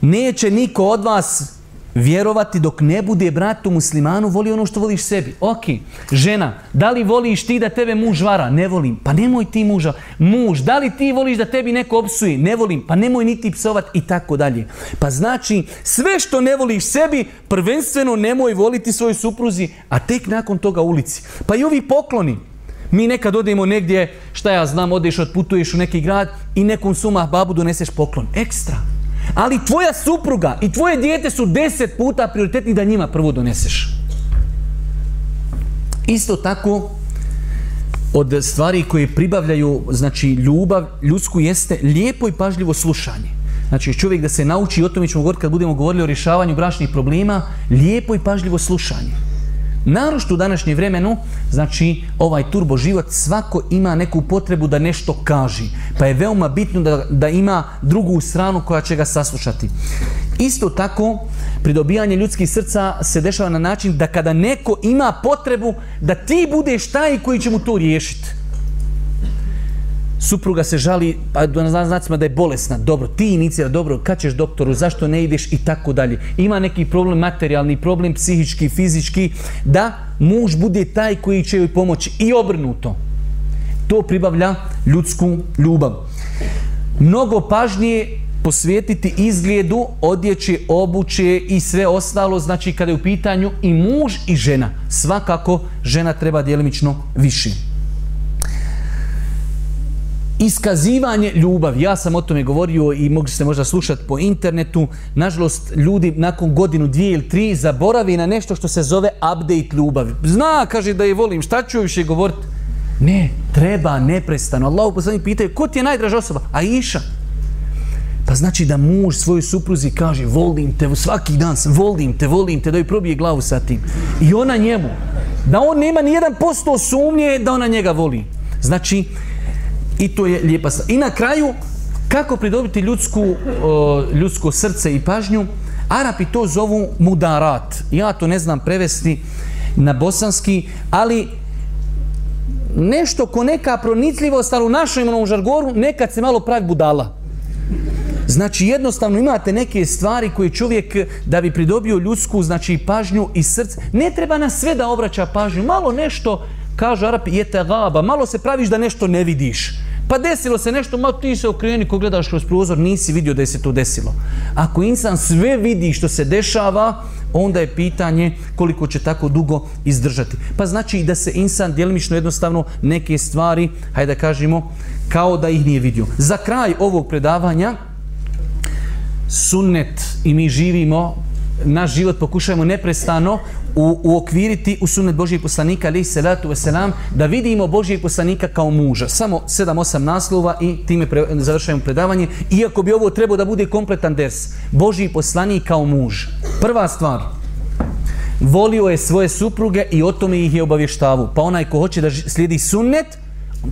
Neće niko od vas vjerovati dok ne bude bratu muslimanu voli ono što voliš sebi. Ok, žena, da li voliš ti da tebe muž vara? Ne volim. Pa nemoj ti muža. Muž, da li ti voliš da tebi neko opsuje? Ne volim. Pa nemoj niti psovat i tako dalje. Pa znači, sve što ne voliš sebi, prvenstveno nemoj voliti svojoj supruzi, a tek nakon toga ulici. Pa i ovi pokloni. Mi nekad odemo negdje, šta ja znam, odeš, otputuješ u neki grad i nekom sumah babu doneseš poklon. Ekstra. Ali tvoja supruga i tvoje dijete su deset puta prioritetni da njima prvo doneseš. Isto tako, od stvari koje pribavljaju znači, ljubav ljudsku jeste lijepo i pažljivo slušanje. Znači čovjek da se nauči, o tome ćemo govoriti kad budemo govorili o rješavanju bračnih problema, lijepo i pažljivo slušanje. Narošto u današnje vremenu, znači ovaj turbo život, svako ima neku potrebu da nešto kaži. Pa je veoma bitno da, da ima drugu stranu koja će ga saslušati. Isto tako, pridobijanje ljudskih srca se dešava na način da kada neko ima potrebu da ti budeš taj koji će mu to riješiti supruga se žali, pa na znacima da je bolesna, dobro, ti inicira, dobro, kad ćeš doktoru, zašto ne ideš i tako dalje. Ima neki problem materijalni, problem psihički, fizički, da muž bude taj koji će joj pomoći i obrnuto. To pribavlja ljudsku ljubav. Mnogo pažnije posvijetiti izgledu, odjeće, obuće i sve ostalo, znači kada je u pitanju i muž i žena. Svakako žena treba djelimično više. Iskazivanje ljubavi. Ja sam o tome govorio i mogli ste možda slušati po internetu. Nažalost, ljudi nakon godinu, dvije ili tri zaboravi na nešto što se zove update ljubavi. Zna, kaže da je volim, šta ću više govoriti? Ne, treba neprestano. Allah poslanik pitaju, ko ti je najdraža osoba? A iša. Pa znači da muž svojoj supruzi kaže volim te, svaki dan sam volim te, volim te, da joj probije glavu sa tim. I ona njemu. Da on nema ni jedan posto sumnje da ona njega voli. Znači, i to je lijepa stvar. I na kraju, kako pridobiti ljudsko srce i pažnju? Arapi to zovu mudarat. Ja to ne znam prevesti na bosanski, ali nešto ko neka pronicljivost, ali u našoj imenom žargoru nekad se malo pravi budala. Znači jednostavno imate neke stvari koje čovjek da bi pridobio ljudsku znači pažnju i srce, ne treba na sve da obraća pažnju, malo nešto Kažu Arapi, jete gaba, malo se praviš da nešto ne vidiš. Pa desilo se nešto, malo ti se okreni ko gledaš kroz prozor, nisi vidio da je se to desilo. Ako insan sve vidi što se dešava, onda je pitanje koliko će tako dugo izdržati. Pa znači i da se insan djelimično jednostavno neke stvari, hajde da kažemo, kao da ih nije vidio. Za kraj ovog predavanja, sunnet i mi živimo naš život pokušajmo neprestano u, uokviriti u sunet Božijeg poslanika ali salatu wasalam, da vidimo Božijeg poslanika kao muža. Samo 7-8 naslova i time pre, završajemo predavanje. Iako bi ovo trebao da bude kompletan ders. Božiji poslanik kao muž. Prva stvar. Volio je svoje supruge i o tome ih je obavještavu. Pa onaj ko hoće da slijedi sunnet,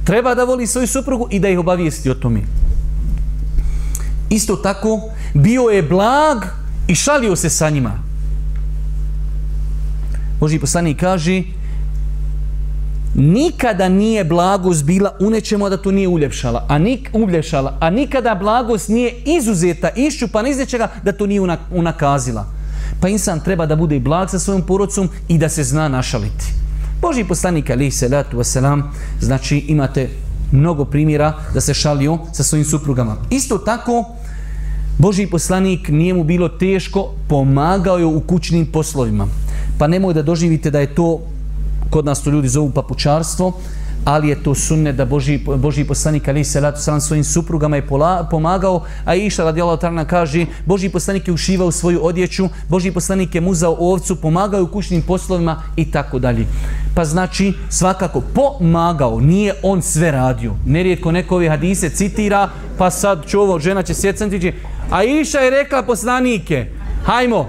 treba da voli svoju suprugu i da ih obavijesti o tome. Isto tako, bio je blag i šalio se sa njima. Boži poslanik kaže nikada nije blagost bila u nečemu da to nije uljepšala, a, nik, uljepšala, a nikada blagost nije izuzeta, iščupana iz nečega da to nije unakazila. Pa insan treba da bude blag sa svojom porodcom i da se zna našaliti. Boži poslanik ali salatu wasalam, znači imate mnogo primjera da se šalio sa svojim suprugama. Isto tako, Boži poslanik nije mu bilo teško, pomagao je u kućnim poslovima. Pa nemoj da doživite da je to, kod nas to ljudi zovu papučarstvo, ali je to sunne da Boži, Boži poslanik ali se sam svojim suprugama je pola, pomagao, a iša radijallahu ta'ala kaže Boži poslanik je ušivao svoju odjeću, Boži poslanik je muzao ovcu, pomagao u kućnim poslovima i tako dalje. Pa znači svakako pomagao, nije on sve radio. Nerijetko neko ove hadise citira, pa sad čovo, žena će sjecati, a iša je rekla poslanike, hajmo,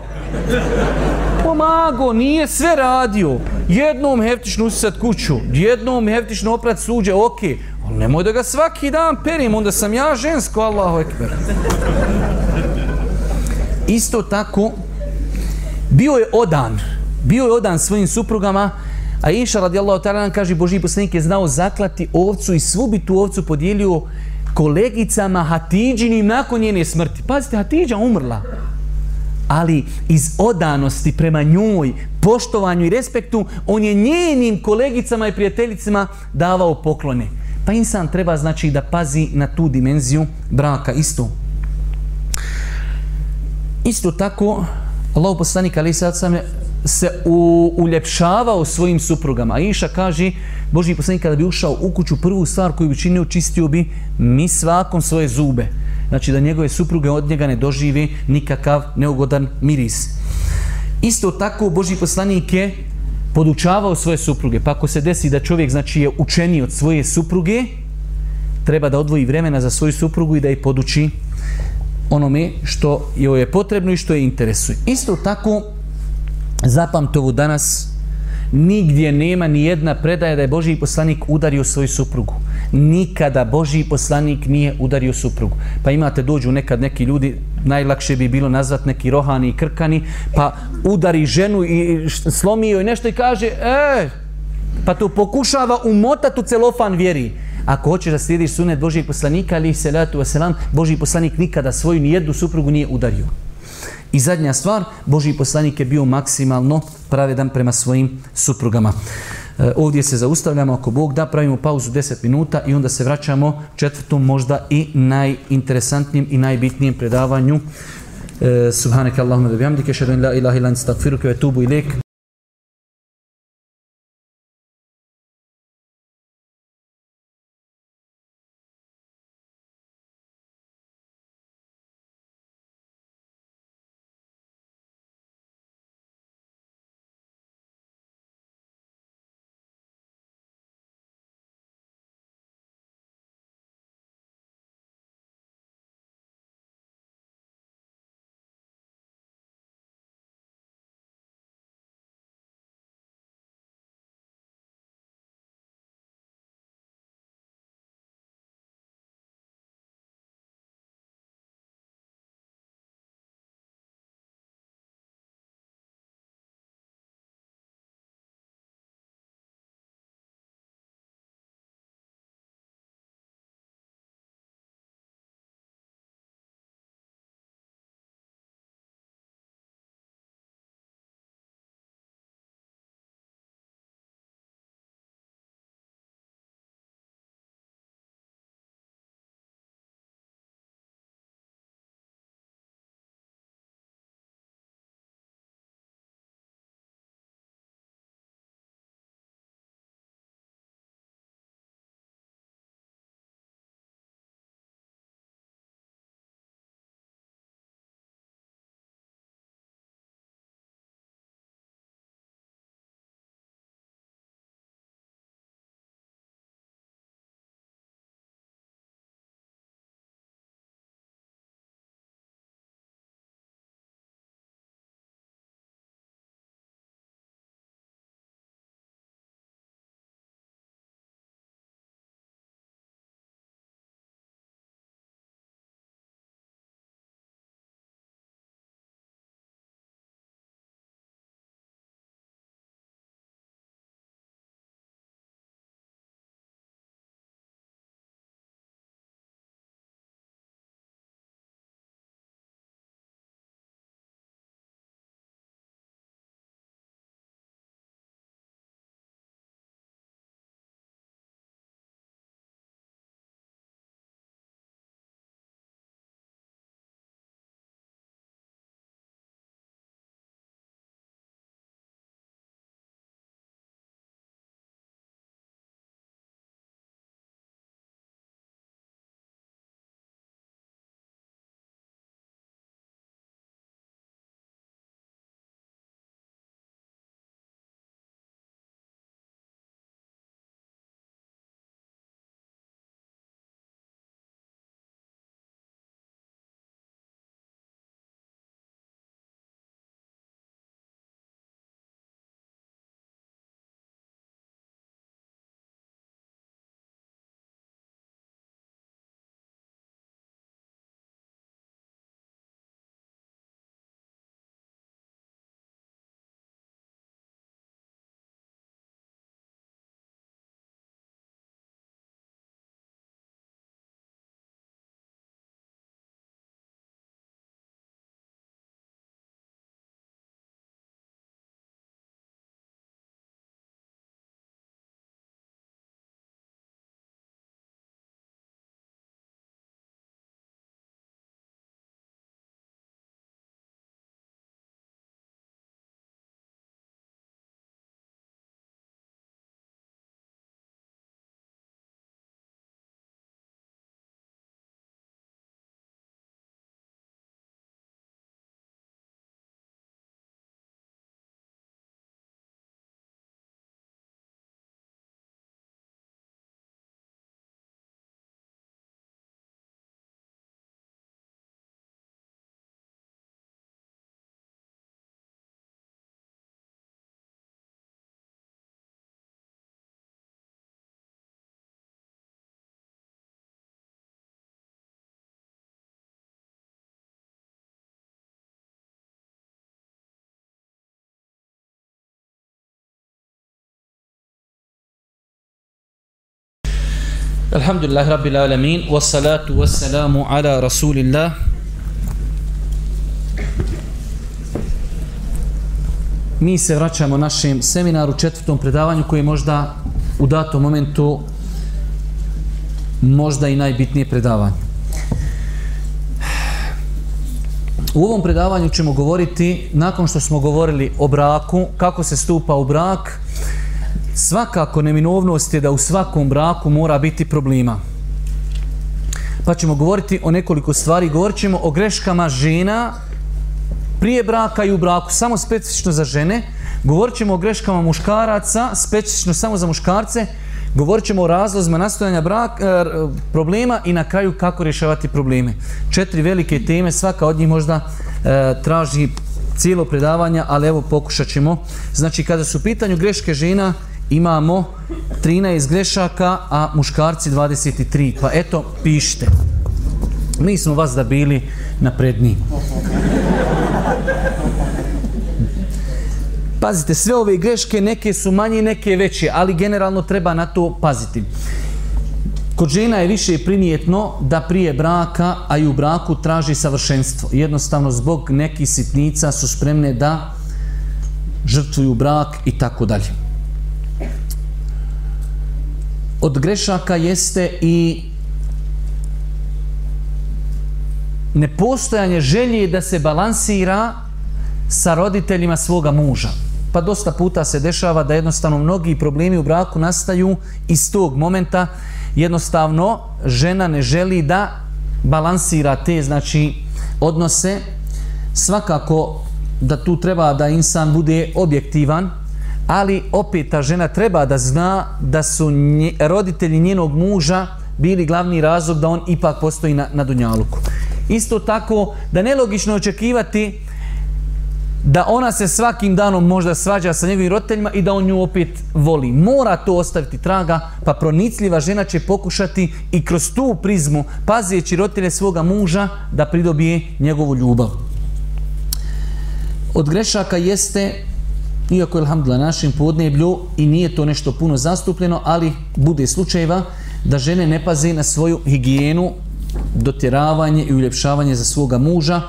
pomagao, nije sve radio. Jednom heftiš usisat kuću, jednom heftiš oprat suđe, ok, ali nemoj da ga svaki dan perim, onda sam ja žensko, Allahu ekber. Isto tako, bio je odan, bio je odan svojim suprugama, a Iša radijallahu ta'ala kaže Boži poslanik je znao zaklati ovcu i svu bi tu ovcu podijelio kolegicama Hatidžinim nakon njene smrti. Pazite, Hatidža umrla ali iz odanosti prema njoj, poštovanju i respektu, on je njenim kolegicama i prijateljicama davao poklone. Pa insan treba znači da pazi na tu dimenziju braka isto. Isto tako, Allah poslanik ali sad sam se u, uljepšavao svojim suprugama. Iša kaže, Boži poslanik kada bi ušao u kuću, prvu stvar koju bi činio, čistio bi mi svakom svoje zube. Znači da njegove supruge od njega ne doživi nikakav neugodan miris. Isto tako Boži poslanik je podučavao svoje supruge. Pa ako se desi da čovjek znači je učeniji od svoje supruge, treba da odvoji vremena za svoju suprugu i da je poduči onome što joj je potrebno i što je interesuje. Isto tako zapamtovu danas nigdje nema ni jedna predaja da je Boži poslanik udario svoju suprugu. Nikada Boži poslanik nije udario suprugu. Pa imate, dođu nekad neki ljudi, najlakše bi bilo nazvat neki rohani i krkani, pa udari ženu i slomi joj nešto i kaže, e, pa to pokušava umotati u celofan vjeri. Ako hoćeš da slijediš sunet Božijeg poslanika, ali se wasalam, Božji poslanik nikada svoju nijednu suprugu nije udario. I zadnja stvar, Boži poslanik je bio maksimalno pravedan prema svojim suprugama. E, ovdje se zaustavljamo, ako Bog da, pravimo pauzu 10 minuta i onda se vraćamo četvrtom možda i najinteresantnijem i najbitnijem predavanju. E, Subhanak Allahumma da bihamdike, šedun la ilaha ilan stakfiruke ve tubu ilik. Alhamdulillah Rabbil Alamin Wassalatu wassalamu ala Rasulillah Mi se vraćamo našem seminaru, četvrtom predavanju koji je možda u datom momentu možda i najbitnije predavanje. U ovom predavanju ćemo govoriti, nakon što smo govorili o braku, kako se stupa u brak, svakako neminovnost je da u svakom braku mora biti problema. Pa ćemo govoriti o nekoliko stvari. Govorit ćemo o greškama žena prije braka i u braku, samo specifično za žene. Govorit ćemo o greškama muškaraca, specifično samo za muškarce. Govorit ćemo o razlozima nastojanja brak, e, problema i na kraju kako rješavati probleme. Četiri velike teme, svaka od njih možda e, traži cijelo predavanja, ali evo pokušat ćemo. Znači, kada su u pitanju greške žena, imamo 13 grešaka, a muškarci 23. Pa eto, pišite. Mi smo vas da bili napredniji. Pazite, sve ove greške, neke su manje, neke veće, ali generalno treba na to paziti. Kod žena je više primijetno da prije braka, a i u braku traži savršenstvo. Jednostavno, zbog nekih sitnica su spremne da žrtvuju brak i tako dalje. Od grešaka jeste i nepostojanje želje da se balansira sa roditeljima svoga muža. Pa dosta puta se dešava da jednostavno mnogi problemi u braku nastaju iz tog momenta. Jednostavno žena ne želi da balansira te znači odnose. Svakako da tu treba da insan bude objektivan, ali opet ta žena treba da zna da su roditelji njenog muža bili glavni razlog da on ipak postoji na, na Dunjaluku. Isto tako da nelogično očekivati da ona se svakim danom možda svađa sa njegovim roditeljima i da on nju opet voli. Mora to ostaviti traga, pa pronicljiva žena će pokušati i kroz tu prizmu, pazijeći roditelje svoga muža, da pridobije njegovu ljubav. Od grešaka jeste, iako je alhamdulillah našem podneblju i nije to nešto puno zastupljeno, ali bude slučajeva da žene ne paze na svoju higijenu, dotjeravanje i uljepšavanje za svoga muža,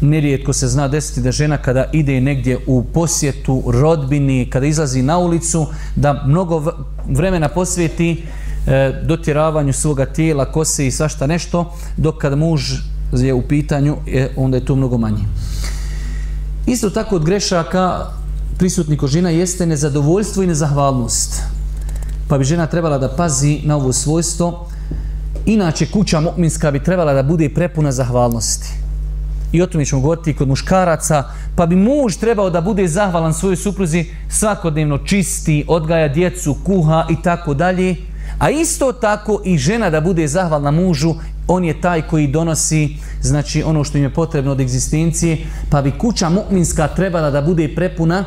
nerijetko se zna desiti da žena kada ide negdje u posjetu rodbini, kada izlazi na ulicu, da mnogo vremena posvijeti e, dotjeravanju svoga tijela, kose i svašta nešto, dok kada muž je u pitanju, e, onda je to mnogo manje. Isto tako od grešaka prisutnih kod žena jeste nezadovoljstvo i nezahvalnost. Pa bi žena trebala da pazi na ovo svojstvo. Inače, kuća mu'minska bi trebala da bude prepuna zahvalnosti i o tome ćemo govoriti kod muškaraca, pa bi muž trebao da bude zahvalan svojoj supruzi, svakodnevno čisti, odgaja djecu, kuha i tako dalje, a isto tako i žena da bude zahvalna mužu, on je taj koji donosi znači ono što im je potrebno od egzistencije, pa bi kuća mu'minska trebala da bude prepuna,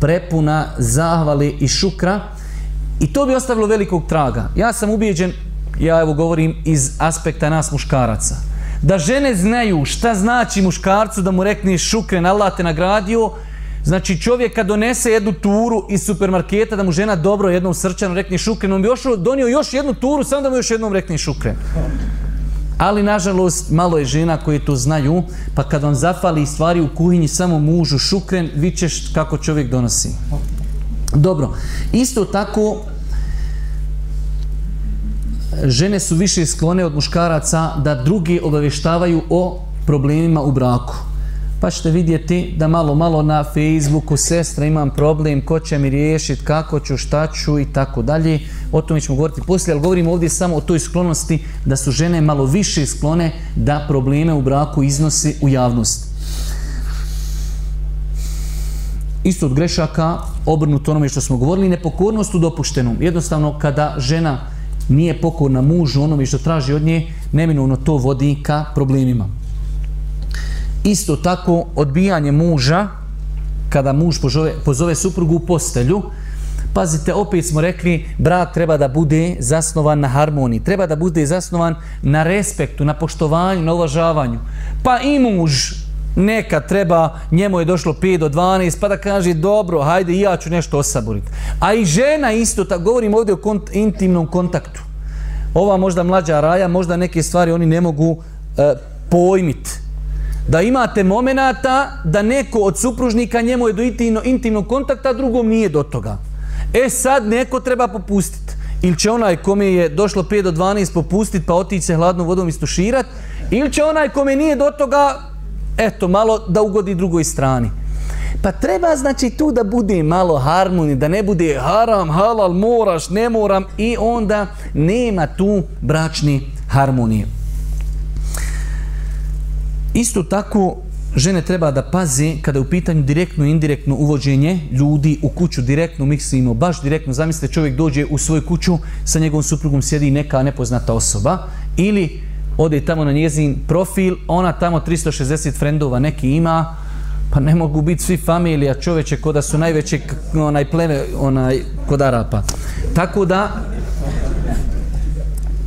prepuna zahvale i šukra i to bi ostavilo velikog traga. Ja sam ubijeđen, ja evo govorim iz aspekta nas muškaraca da žene znaju šta znači muškarcu da mu rekne šukren, Allah te nagradio, Znači čovjek kad donese jednu turu iz supermarketa da mu žena dobro jednom srčano rekne šukren, on bi još donio još jednu turu samo da mu još jednom rekne šukren. Ali nažalost malo je žena koji to znaju, pa kad vam zafali stvari u kuhinji samo mužu šukren, vi ćeš kako čovjek donosi. Dobro, isto tako žene su više sklone od muškaraca da drugi obavještavaju o problemima u braku. Pa ćete vidjeti da malo, malo na Facebooku sestra imam problem, ko će mi riješiti, kako ću, šta ću i tako dalje. O tome ćemo govoriti poslije, ali govorimo ovdje samo o toj sklonosti da su žene malo više sklone da probleme u braku iznosi u javnost. Isto od grešaka, obrnuto onome što smo govorili, nepokornost u dopuštenom. Jednostavno, kada žena nije pokorna mužu onome što traži od nje, neminovno to vodi ka problemima. Isto tako, odbijanje muža, kada muž pozove, pozove suprugu u postelju, Pazite, opet smo rekli, brak treba da bude zasnovan na harmoniji, treba da bude zasnovan na respektu, na poštovanju, na uvažavanju. Pa i muž neka treba, njemu je došlo 5 do 12, pa da kaže dobro, hajde ja ću nešto osaboriti. A i žena isto, tako govorim ovdje o kont, intimnom kontaktu. ova možda mlađa raja, možda neke stvari oni ne mogu e, pojmiti. Da imate momenata da neko od supružnika njemu je do intimno, intimnog kontakta, drugom nije do toga. E sad neko treba popustiti. Ili će onaj kome je došlo 5 do 12 popustiti pa otići se hladnom vodom istuširati. Ili će onaj kome nije do toga, eto, malo da ugodi drugoj strani. Pa treba znači tu da bude malo harmonije, da ne bude haram, halal, moraš, ne moram i onda nema tu bračni harmonije. Isto tako žene treba da paze kada je u pitanju direktno i indirektno uvođenje ljudi u kuću direktno, mislimo baš direktno, zamislite čovjek dođe u svoju kuću, sa njegovom suprugom sjedi neka nepoznata osoba ili ode tamo na njezin profil, ona tamo 360 frendova neki ima, pa ne mogu biti svi familija čoveče ko da su najveće onaj pleme onaj kod Arapa. Tako da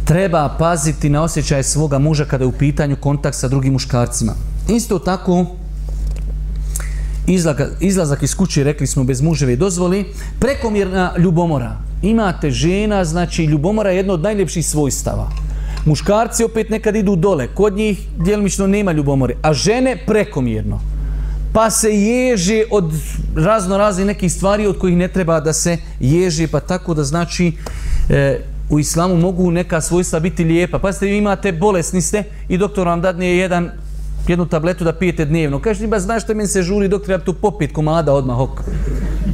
treba paziti na osjećaje svoga muža kada je u pitanju kontakt sa drugim muškarcima. Isto tako izlazak, iz kuće, rekli smo, bez muževe dozvoli, prekomjerna ljubomora. Imate žena, znači ljubomora je jedno od najljepših svojstava. Muškarci opet nekad idu dole, kod njih djelomično nema ljubomore, a žene prekomjerno. Pa se ježe od razno raznih nekih stvari od kojih ne treba da se ježe, pa tako da znači e, u islamu mogu neka svojstva biti lijepa. Pa ste vi imate, bolesni ste i doktor vam dadne jedan, jednu tabletu da pijete dnevno. Kažete, ba znaš što meni se žuri, doktor, ja tu popit komada odmah ok.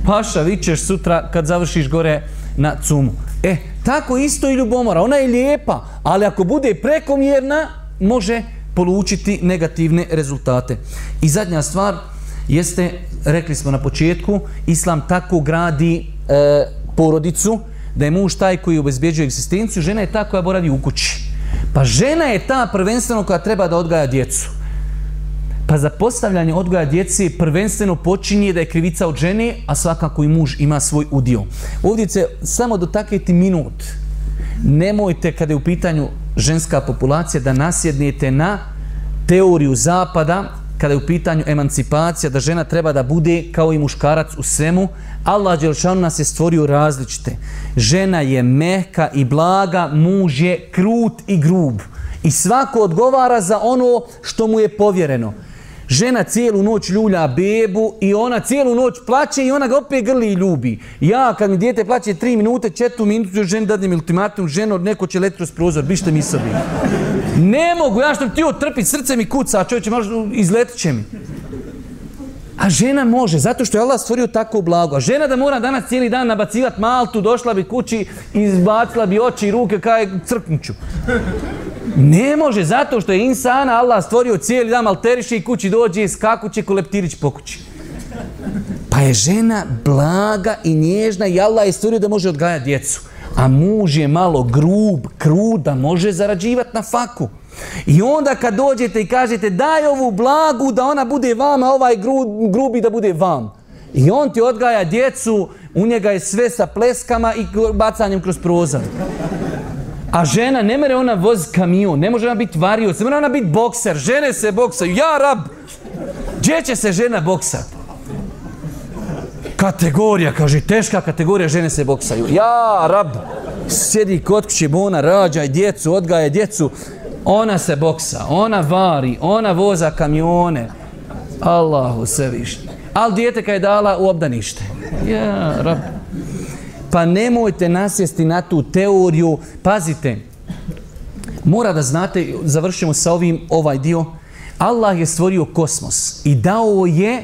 Paša, vi ćeš sutra kad završiš gore na cumu. E, tako isto i ljubomora. Ona je lijepa, ali ako bude prekomjerna, može polučiti negativne rezultate. I zadnja stvar jeste, rekli smo na početku, Islam tako gradi e, porodicu, da je muž taj koji obezbjeđuje egzistenciju, žena je ta koja boravi u kući. Pa žena je ta prvenstveno koja treba da odgaja djecu. Pa za postavljanje odgoja djeci prvenstveno počinje da je krivica od žene, a svakako i muž ima svoj udio. Ovdje će samo dotaknuti minut. Nemojte kada je u pitanju ženska populacija da nasjednete na teoriju zapada kada je u pitanju emancipacija, da žena treba da bude kao i muškarac u svemu, Allah Đelšanu nas je stvorio različite. Žena je mehka i blaga, muž je krut i grub. I svako odgovara za ono što mu je povjereno. Žena cijelu noć ljulja bebu i ona cijelu noć plaće i ona ga opet grli i ljubi. Ja kad mi dijete plaće tri minute, četiri minutu, žen dadnem ultimatum, ženo, neko će letiti kroz prozor, bište mi sobi. Ne mogu, ja što ti otrpiti, srce mi kuca, čovječe, možda izletit će mi. A žena može, zato što je Allah stvorio tako blago. A žena da mora danas cijeli dan nabacivat maltu, došla bi kući, izbacila bi oči i ruke, kaj crknuću. Ne može, zato što je insana Allah stvorio cijeli dan, malteriše i kući dođe, skakuće ko leptirić po kući. Pa je žena blaga i nježna i Allah je stvorio da može odgajati djecu. A muž je malo grub, krud, da može zarađivati na faku. I onda kad dođete i kažete daj ovu blagu da ona bude vama, ovaj grubi da bude vam. I on ti odgaja djecu, u njega je sve sa pleskama i bacanjem kroz prozor. A žena, ne mere ona voz kamion, ne može ona biti varioc, ne mora ona biti bokser, žene se boksaju, ja rab! Gdje će se žena boksat? Kategorija, kaže, teška kategorija, žene se boksaju. Ja, rab! Sjedi kod kuće, bona, rađaj djecu, odgaja djecu. Ona se boksa, ona vari, ona voza kamione. Allahu se višnji. Ali dijete kad je dala u obdanište. Ja, rab. Pa nemojte nasjesti na tu teoriju. Pazite, mora da znate, završimo sa ovim ovaj dio. Allah je stvorio kosmos i dao je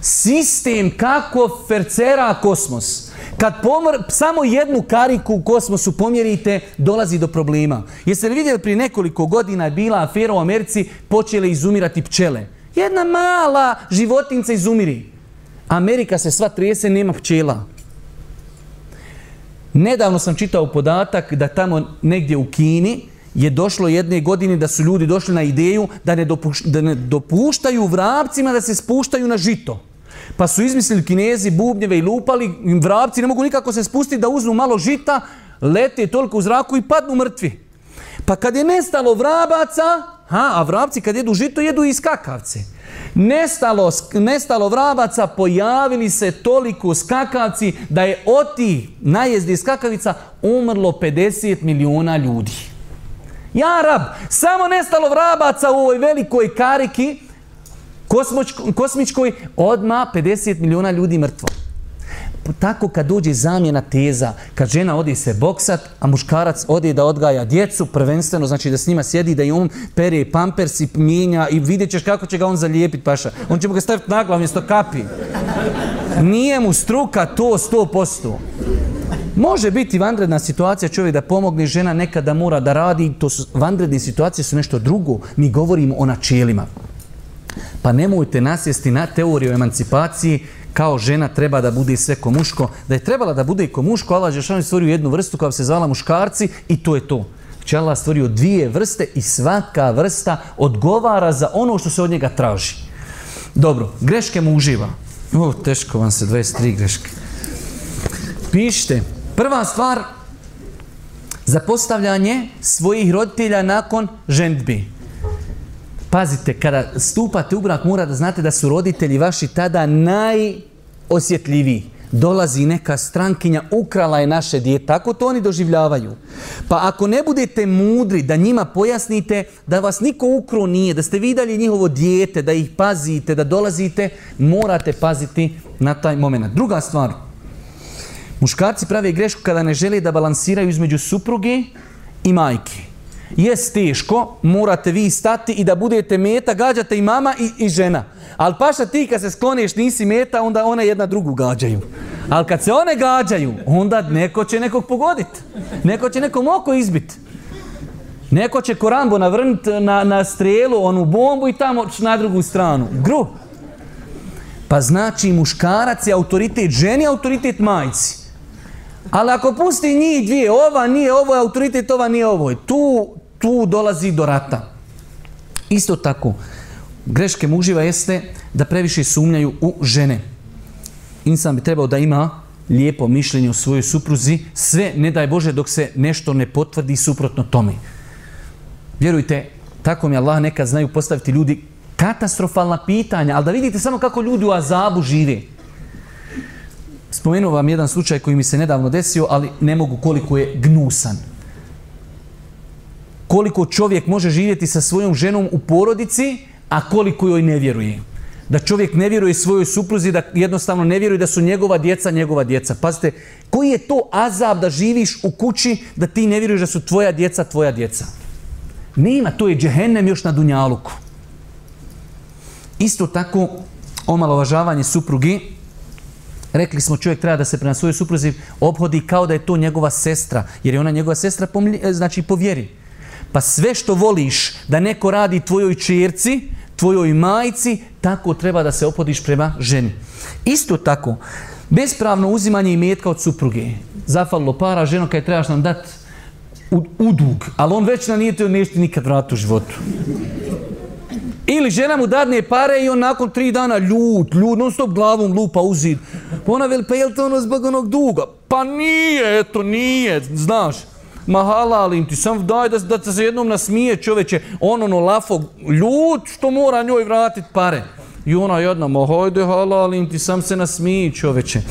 sistem kako fercera kosmos. Kad pomr, samo jednu kariku u kosmosu pomjerite, dolazi do problema. Jeste li vidjeli prije nekoliko godina je bila afera u Americi, počele izumirati pčele. Jedna mala životinca izumiri. Amerika se sva trese, nema pčela. Nedavno sam čitao podatak da tamo negdje u Kini je došlo jedne godine da su ljudi došli na ideju da ne, da ne dopuštaju vrapcima da se spuštaju na žito. Pa su izmislili kinezi bubnjeve i lupali, vrapci ne mogu nikako se spustiti da uzmu malo žita, lete toliko u zraku i padnu mrtvi. Pa kad je nestalo vrabaca, ha, a vrapci kad jedu žito jedu i skakavce. Nestalo, nestalo vrabaca, pojavili se toliko skakavci da je od tih najezdi skakavica umrlo 50 milijuna ljudi. Ja rab, samo nestalo vrabaca u ovoj velikoj kariki kosmičkoj, odma 50 milijuna ljudi mrtvo tako kad dođe zamjena teza, kad žena odi se boksat, a muškarac odi da odgaja djecu, prvenstveno, znači da s njima sjedi, da i on pere pampers i mijenja i vidjet ćeš kako će ga on zalijepiti, paša. On će mu ga staviti na glavu mjesto kapi. Nije mu struka to sto posto. Može biti vanredna situacija čovjek da pomogne žena nekada mora da radi, to su, vanredne situacije su nešto drugo. Mi govorimo o načelima. Pa nemojte nasjesti na teoriju emancipaciji kao žena treba da bude sve ko muško, da je trebala da bude i ko muško, Allah je stvorio jednu vrstu koja se zvala muškarci i to je to. Znači Allah stvorio dvije vrste i svaka vrsta odgovara za ono što se od njega traži. Dobro, greške mu uživa. O, teško vam se, 23 greške. Pišite, prva stvar, zapostavljanje svojih roditelja nakon žendbi. Pazite, kada stupate u brak mora da znate da su roditelji vaši tada najosjetljiviji. Dolazi neka strankinja, ukrala je naše dijete. Tako to oni doživljavaju. Pa ako ne budete mudri da njima pojasnite da vas niko ukro nije, da ste vidjeli njihovo dijete, da ih pazite, da dolazite, morate paziti na taj moment. Druga stvar, muškarci prave grešku kada ne žele da balansiraju između supruge i majke. Jes teško, morate vi stati i da budete meta, gađate i mama i, i žena. Ali paša ti kad se skloniš nisi meta, onda one jedna drugu gađaju. Ali kad se one gađaju, onda neko će nekog pogoditi. Neko će nekom oko izbiti. Neko će korambo navrnuti na, na strijelu, onu bombu i tamo na drugu stranu. Gru. Pa znači muškarac je autoritet ženi, autoritet majci. Ali ako pusti njih dvije, ova nije ovo je autoritet, ova nije ovo. Tu, tu dolazi do rata. Isto tako, greške muživa jeste da previše sumnjaju u žene. Insan bi trebao da ima lijepo mišljenje o svojoj supruzi, sve ne daj Bože dok se nešto ne potvrdi suprotno tome. Vjerujte, tako mi Allah nekad znaju postaviti ljudi katastrofalna pitanja, ali da vidite samo kako ljudi u azabu žive. Spomenuo vam jedan slučaj koji mi se nedavno desio, ali ne mogu koliko je gnusan koliko čovjek može živjeti sa svojom ženom u porodici, a koliko joj ne vjeruje. Da čovjek ne vjeruje svojoj supruzi, da jednostavno ne vjeruje da su njegova djeca njegova djeca. Pazite, koji je to azab da živiš u kući, da ti ne vjeruješ da su tvoja djeca tvoja djeca? Nema, to je džehennem još na Dunjaluku. Isto tako, omalovažavanje suprugi, rekli smo čovjek treba da se prema svojoj supruzi obhodi kao da je to njegova sestra, jer je ona njegova sestra znači po vjeri. Pa sve što voliš da neko radi tvojoj čerci, tvojoj majci, tako treba da se opodiš prema ženi. Isto tako, bespravno uzimanje imetka od supruge. Zafalilo para, ženo kaj trebaš nam dati udug, ali on već na nije te nešto nikad vrati u životu. Ili žena mu dadne pare i on nakon tri dana ljut, ljut, non stop glavom lupa u zid. Ona veli, pa je li to ono zbog onog duga? Pa nije, eto nije, znaš ma halalim ti, sam daj da, da se jednom nasmije čoveče, on ono lafo, ljud što mora njoj vratiti pare. I ona jedna, ma hajde halalim ti, sam se nasmije čoveče.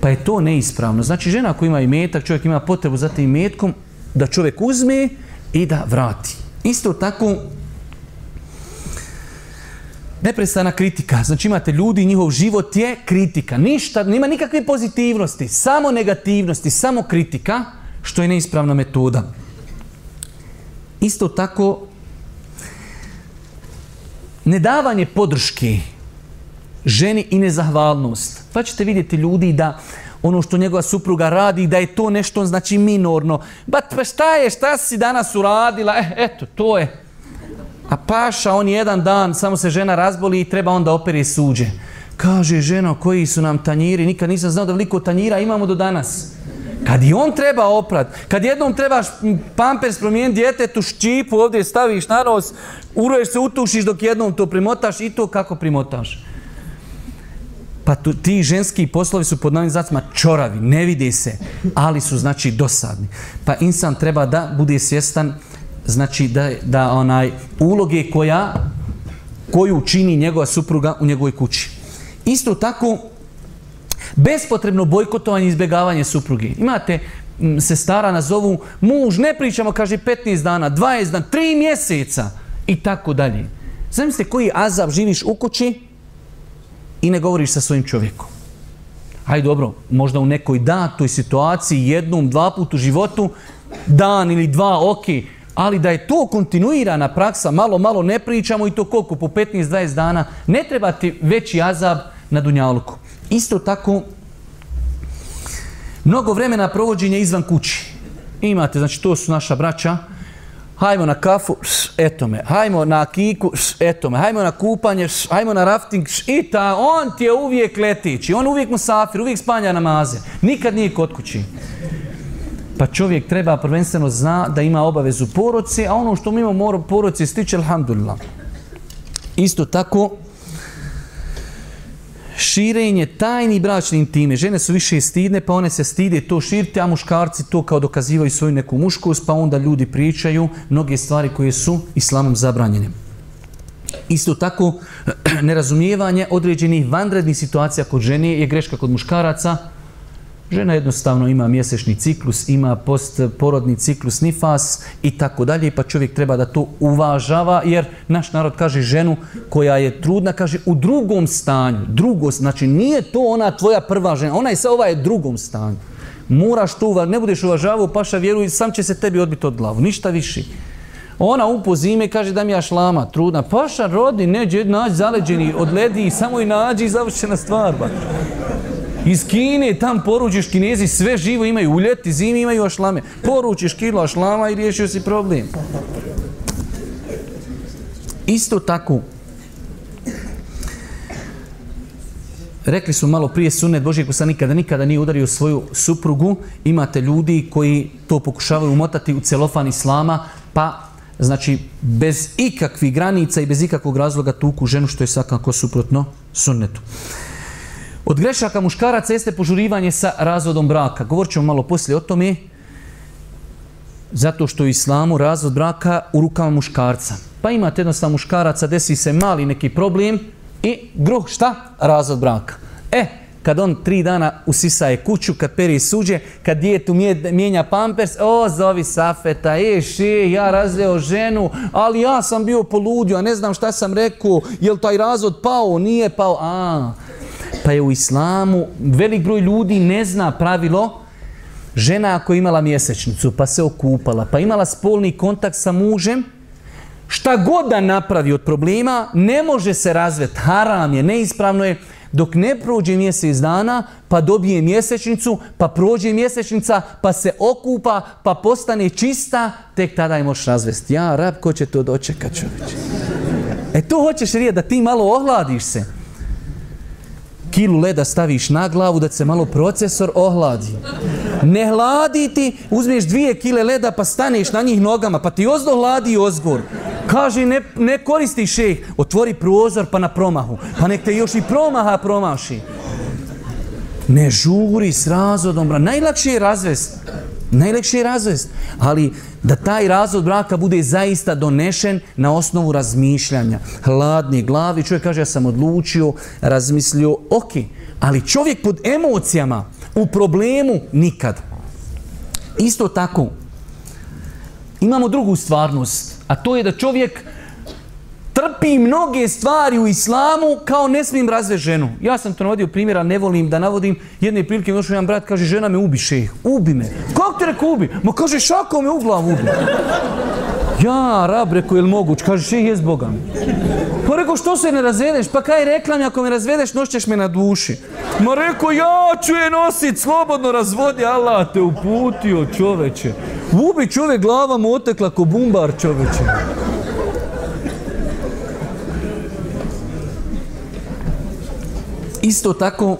Pa je to neispravno. Znači žena ako ima imetak, čovjek ima potrebu za tim imetkom, da čovjek uzme i da vrati. Isto tako, neprestana kritika. Znači imate ljudi, njihov život je kritika. Ništa, nema nikakve pozitivnosti, samo negativnosti, samo kritika što je neispravna metoda. Isto tako, nedavanje podrške ženi i nezahvalnost. Pa ćete vidjeti ljudi da ono što njegova supruga radi, da je to nešto znači minorno. Ba pa šta je, šta si danas uradila? Eh, eto, to je. A paša, on jedan dan, samo se žena razboli i treba onda operi suđe. Kaže žena, koji su nam tanjiri, nikad nisam znao da veliko tanjira imamo do danas. Kad i on treba oprat, kad jednom trebaš pampers promijeniti djetetu ščipu, ovdje staviš na nos, uroješ se, utušiš dok jednom to primotaš i to kako primotaš. Pa tu, ti ženski poslovi su pod novim zacima čoravi, ne vidi se, ali su znači dosadni. Pa insan treba da bude svjestan znači da, da onaj uloge koja koju čini njegova supruga u njegovoj kući. Isto tako, bespotrebno bojkotovanje i izbjegavanje supruge. Imate se stara nazovu muž, ne pričamo, kaže 15 dana, 20 dana, 3 mjeseca i tako dalje. Zamislite koji azab živiš u kući i ne govoriš sa svojim čovjekom. Hajde dobro, možda u nekoj datoj situaciji, jednom, dva put u životu, dan ili dva, ok, ali da je to kontinuirana praksa, malo, malo ne pričamo i to koliko, po 15-20 dana, ne treba ti veći azab na Dunjaluku. Isto tako, mnogo vremena provođenja izvan kući. Imate, znači to su naša braća, hajmo na kafu, eto me, hajmo na kiku, eto me, hajmo na kupanje, hajmo na rafting, i ta, on ti je uvijek letići, on uvijek musafir, uvijek spanja namaze, nikad nije kod kući. Pa čovjek treba prvenstveno zna da ima obavezu poroci, a ono što mimo mora poroci stiče, alhamdulillah. Isto tako, širenje tajni bračni intime. Žene su više stidne, pa one se stide to širiti, a muškarci to kao dokazivaju svoju neku muškost, pa onda ljudi pričaju mnoge stvari koje su islamom zabranjene. Isto tako, nerazumijevanje određenih vanrednih situacija kod žene je greška kod muškaraca, Žena jednostavno ima mjesečni ciklus, ima postporodni ciklus nifas i tako dalje, pa čovjek treba da to uvažava, jer naš narod kaže ženu koja je trudna, kaže u drugom stanju, drugo, znači nije to ona tvoja prva žena, ona je sa ova je drugom stanju. Moraš to uvažavati, ne budeš uvažavao, paša vjeruj, sam će se tebi odbiti od glavu, ništa više. Ona upo zime kaže da mi ja šlama, trudna. Paša rodi, neđe, nađi zaleđeni, odledi, samo i nađi i završena stvar. Ba. Iz Kine tam poručiš kinezi sve živo imaju u ljeti, zimi imaju ašlame. Poručiš kilo ašlama i riješio si problem. Isto tako, rekli su malo prije sunet Božijeg nikada nikada nije udario svoju suprugu. Imate ljudi koji to pokušavaju umotati u celofan islama, pa znači bez ikakvih granica i bez ikakvog razloga tuku ženu što je svakako suprotno sunnetu. Od grešaka muškaraca jeste požurivanje sa razvodom braka. Govorit ćemo malo poslije o tome. Zato što u islamu razvod braka u rukama muškarca. Pa imate jednostavno muškaraca, desi se mali neki problem i gruh šta? Razvod braka. E, kad on tri dana usisaje kuću, kad peri suđe, kad djetu mijenja pampers, o, zovi Safeta, e, še, ja razleo ženu, ali ja sam bio poludio, a ne znam šta sam rekao, jel taj razvod pao, nije pao, a, pa je u islamu velik broj ljudi ne zna pravilo žena ako je imala mjesečnicu pa se okupala pa imala spolni kontakt sa mužem šta god da napravi od problema ne može se razvet haram je, neispravno je dok ne prođe mjesec dana pa dobije mjesečnicu pa prođe mjesečnica pa se okupa pa postane čista tek tada je možeš razvesti ja rab ko će to dočekat čovječe? E to hoćeš rije da ti malo ohladiš se kilu leda staviš na glavu da se malo procesor ohladi. Ne hladi ti, uzmeš dvije kile leda pa staneš na njih nogama, pa ti ozdo hladi ozgor. Kaže, ne, ne koristi šeh, otvori prozor pa na promahu. Pa nek te još i promaha promaši. Ne žuri s razvodom. Najlakše je razvest. Najlakše je razvest. Ali da taj razvod braka bude zaista donešen na osnovu razmišljanja. Hladni glavi, čovjek kaže ja sam odlučio, razmislio, ok, ali čovjek pod emocijama, u problemu, nikad. Isto tako, imamo drugu stvarnost, a to je da čovjek trpi mnoge stvari u islamu kao ne smijem razvesti ženu. Ja sam to navodio primjera, ne volim da navodim. Jedne prilike došao jedan brat, kaže, žena me ubi šeh. Ubi me. Kako te rekao ubi? Ma kaže, šako me u glavu ubi. Ja, rab, rekao, je li moguć? Kaže, šeh je zboga Pa rekao, što se ne razvedeš? Pa kaj reklam, ako me razvedeš, nošćeš me na duši. Ma rekao, ja ću je nosit, slobodno razvodi, Allah te uputio, čoveče. Ubi čovjek glava mu otekla ko bumbar, čoveče. Isto tako,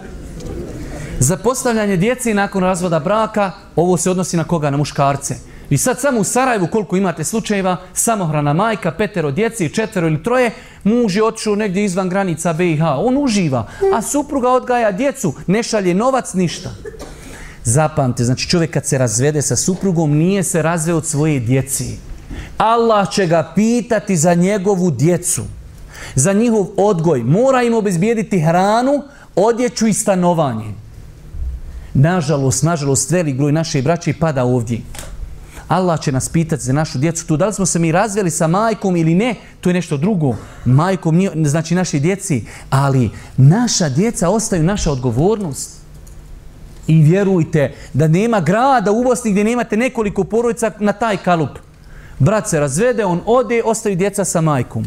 zapostavljanje djece nakon razvoda braka, ovo se odnosi na koga? Na muškarce. I sad samo u Sarajevu koliko imate slučajeva, samohrana majka, petero djeci, četvero ili troje, muž je otišao negdje izvan granica BiH. On uživa, a supruga odgaja djecu, ne šalje novac, ništa. Zapamte, znači čovjek kad se razvede sa suprugom, nije se razveo od svoje djeci. Allah će ga pitati za njegovu djecu. za njihov odgoj, mora im obezbijediti hranu, odjeću i stanovanje. Nažalost, nažalost, velik broj naše braće pada ovdje. Allah će nas pitati za našu djecu tu. Da li smo se mi razveli sa majkom ili ne, to je nešto drugo. Majkom nije, znači naši djeci, ali naša djeca ostaju naša odgovornost. I vjerujte da nema grada u Bosni gdje nemate nekoliko porodica na taj kalup. Brat se razvede, on ode, ostaju djeca sa majkom.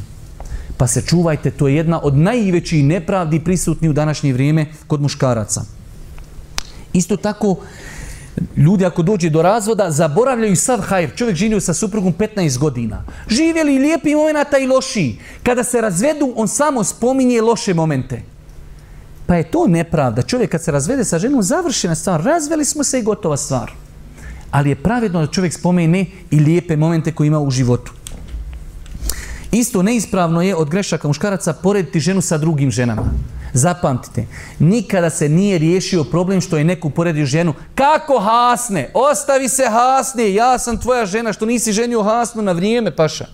Pa se čuvajte, to je jedna od najvećih nepravdi prisutni u današnje vrijeme kod muškaraca. Isto tako, ljudi ako dođe do razvoda, zaboravljaju sav hajr. Čovjek živio sa suprugom 15 godina. Živjeli lijepi momenta i loši. Kada se razvedu, on samo spominje loše momente. Pa je to nepravda. Čovjek kad se razvede sa ženom, završena stvar. Razveli smo se i gotova stvar. Ali je pravedno da čovjek spomene i lijepe momente koje ima u životu. Isto neispravno je od grešaka muškaraca porediti ženu sa drugim ženama. Zapamtite, nikada se nije riješio problem što je neku poredio ženu. Kako hasne? Ostavi se hasne, ja sam tvoja žena što nisi ženio hasnu na vrijeme, paša.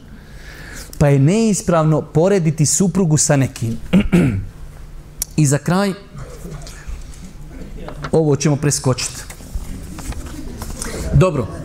Pa je neispravno porediti suprugu sa nekim. I za kraj, ovo ćemo preskočiti. Dobro.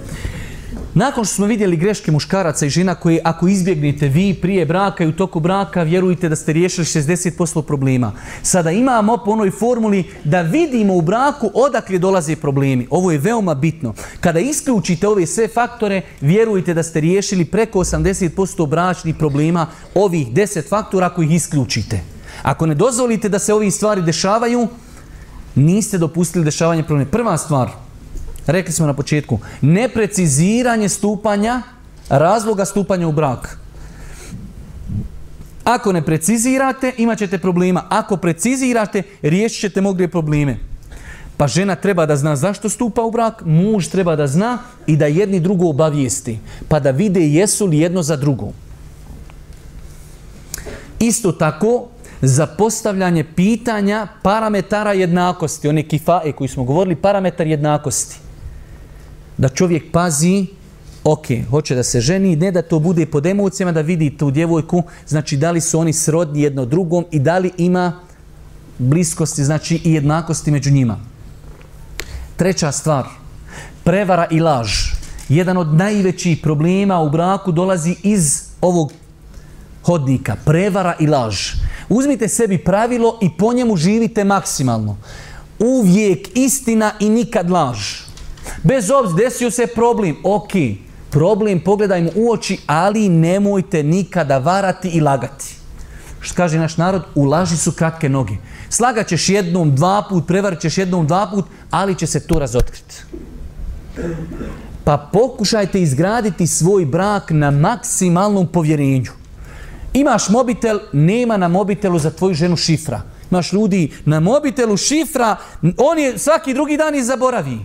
Nakon što smo vidjeli greške muškaraca i žena koje ako izbjegnete vi prije braka i u toku braka, vjerujte da ste riješili 60% problema. Sada imamo po onoj formuli da vidimo u braku odakle dolaze problemi. Ovo je veoma bitno. Kada isključite ove sve faktore, vjerujte da ste riješili preko 80% bračnih problema ovih 10 faktora ako ih isključite. Ako ne dozvolite da se ovi stvari dešavaju, niste dopustili dešavanje problema. Prva stvar, rekli smo na početku, nepreciziranje stupanja, razloga stupanja u brak. Ako ne precizirate, imat ćete problema. Ako precizirate, riješit ćete mogli probleme. Pa žena treba da zna zašto stupa u brak, muž treba da zna i da jedni drugo obavijesti. Pa da vide jesu li jedno za drugo. Isto tako, za postavljanje pitanja parametara jednakosti, one kifae koji smo govorili, parametar jednakosti. Da čovjek pazi, ok, hoće da se ženi, ne da to bude pod emocijama, da vidi tu djevojku, znači da li su oni srodni jedno drugom i da li ima bliskosti, znači i jednakosti među njima. Treća stvar, prevara i laž. Jedan od najvećih problema u braku dolazi iz ovog hodnika, prevara i laž. Uzmite sebi pravilo i po njemu živite maksimalno. Uvijek istina i nikad laž. Bez obzira, desio se problem, ok, problem pogledajmo u oči, ali nemojte nikada varati i lagati. Što kaže naš narod, u laži su kratke noge. Slagat ćeš jednom, dva put, prevarit ćeš jednom, dva put, ali će se to razotkriti. Pa pokušajte izgraditi svoj brak na maksimalnom povjerenju. Imaš mobitel, nema na mobitelu za tvoju ženu šifra. Imaš ljudi na mobitelu šifra, on je svaki drugi dan i zaboravi.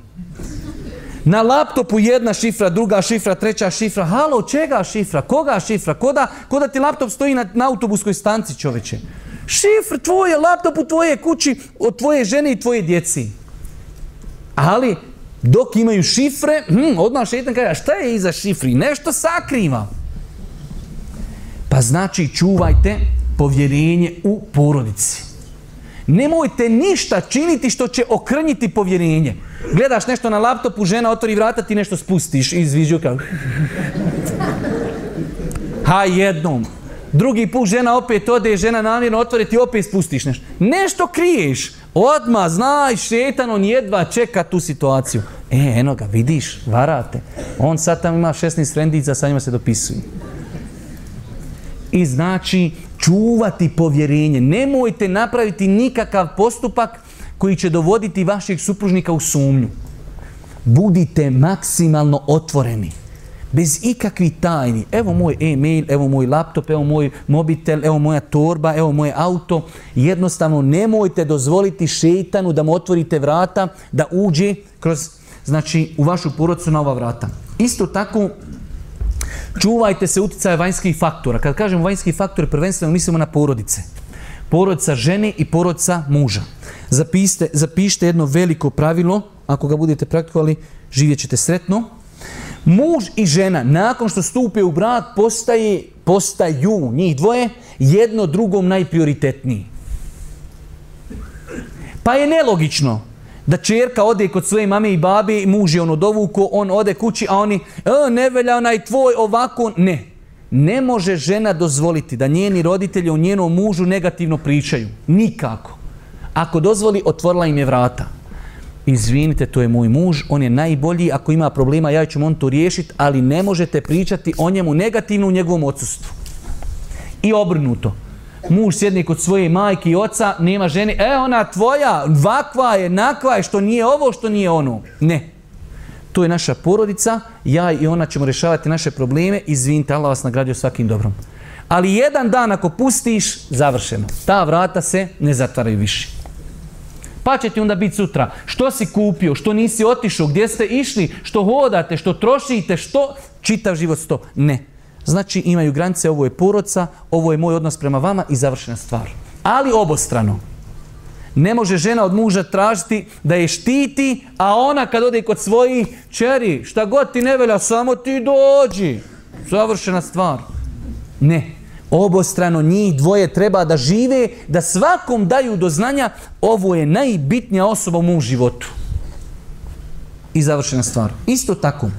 Na laptopu jedna šifra, druga šifra, treća šifra. Halo, čega šifra? Koga šifra? Koda, koda ti laptop stoji na, na autobuskoj stanci, čoveče? Šifr tvoje, laptop u tvoje kući, od tvoje žene i tvoje djeci. Ali, dok imaju šifre, hm, odmah šetan kaže, šta je iza šifri? Nešto sakriva. Pa znači čuvajte povjerenje u porodici. Nemojte ništa činiti što će okrnjiti povjerenje. Gledaš nešto na laptopu, žena otvori vrata, ti nešto spustiš iz vizioka. Ha, jednom. Drugi put žena opet ode, žena namjerno otvori, ti opet spustiš nešto. Nešto kriješ. Odma, znaj, šetan, on jedva čeka tu situaciju. E, eno ga, vidiš, varate. On sad tamo ima 16 frendica, sa njima se dopisuje i znači čuvati povjerenje. Nemojte napraviti nikakav postupak koji će dovoditi vašeg supružnika u sumnju. Budite maksimalno otvoreni. Bez ikakvih tajni. Evo moj e-mail, evo moj laptop, evo moj mobitel, evo moja torba, evo moje auto. Jednostavno nemojte dozvoliti šeitanu da mu otvorite vrata, da uđe kroz, znači, u vašu porodcu na ova vrata. Isto tako, Čuvajte se utjecaja vanjskih faktora. Kad kažemo vanjski faktori, prvenstveno mislimo na porodice. Porodica žene i porodica muža. Zapiste, zapišite jedno veliko pravilo, ako ga budete praktikovali, živjet ćete sretno. Muž i žena, nakon što stupe u brak, postaje postaju njih dvoje jedno drugom najprioritetniji. Pa je nelogično da čerka ode kod svoje mame i babi, muž je ono dovuko, on ode kući, a oni, e, ne velja onaj tvoj ovako, ne. Ne može žena dozvoliti da njeni roditelji o njenom mužu negativno pričaju. Nikako. Ako dozvoli, otvorila im je vrata. Izvinite, to je moj muž, on je najbolji, ako ima problema ja ću on to riješiti, ali ne možete pričati o njemu negativno u njegovom odsustvu. I obrnuto. Muž sjedni kod svoje majke i oca, nema ženi, e ona tvoja, vakva je, nakva je, što nije ovo, što nije ono. Ne. To je naša porodica, ja i ona ćemo rješavati naše probleme, izvinite, Allah vas nagradio svakim dobrom. Ali jedan dan ako pustiš, završeno. Ta vrata se ne zatvaraju više. Pa će ti onda biti sutra. Što si kupio, što nisi otišao, gdje ste išli, što hodate, što trošite, što... Čitav život sto. Ne. Znači imaju granice, ovo je poroca, ovo je moj odnos prema vama i završena stvar. Ali obostrano. Ne može žena od muža tražiti da je štiti, a ona kad ode kod svojih čeri, šta god ti ne velja, samo ti dođi. Završena stvar. Ne. Obostrano njih dvoje treba da žive, da svakom daju do znanja ovo je najbitnija osoba u mom životu. I završena stvar. Isto tako.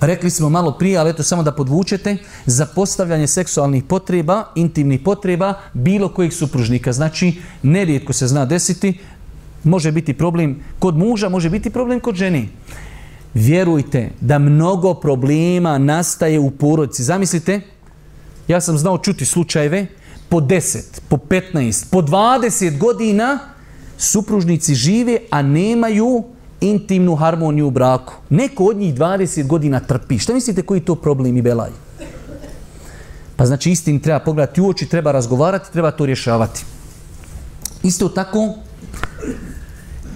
Rekli smo malo prije, ali eto samo da podvučete, za postavljanje seksualnih potreba, intimnih potreba, bilo kojih supružnika. Znači, nerijetko se zna desiti, može biti problem kod muža, može biti problem kod žene. Vjerujte da mnogo problema nastaje u porodici. Zamislite, ja sam znao čuti slučajeve, po 10, po 15, po 20 godina supružnici žive, a nemaju intimnu harmoniju u braku. Neko od njih 20 godina trpi. Šta mislite koji to problem i belaj? Pa znači istini treba pogledati u oči, treba razgovarati, treba to rješavati. Isto tako,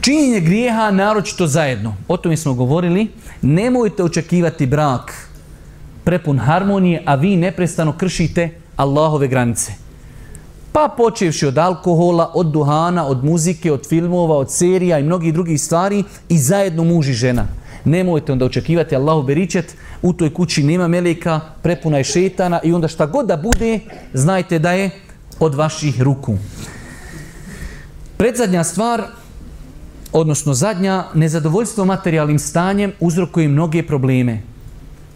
činjenje grijeha naročito zajedno. O tome smo govorili. Nemojte očekivati brak prepun harmonije, a vi neprestano kršite Allahove granice. Pa počevši od alkohola, od duhana, od muzike, od filmova, od serija i mnogih drugih stvari i zajedno muž i žena. Nemojte onda očekivati Allahu beričet, u toj kući nema meleka, prepuna je šetana i onda šta god da bude, znajte da je od vaših ruku. Predzadnja stvar, odnosno zadnja, nezadovoljstvo materijalnim stanjem uzrokuje mnoge probleme.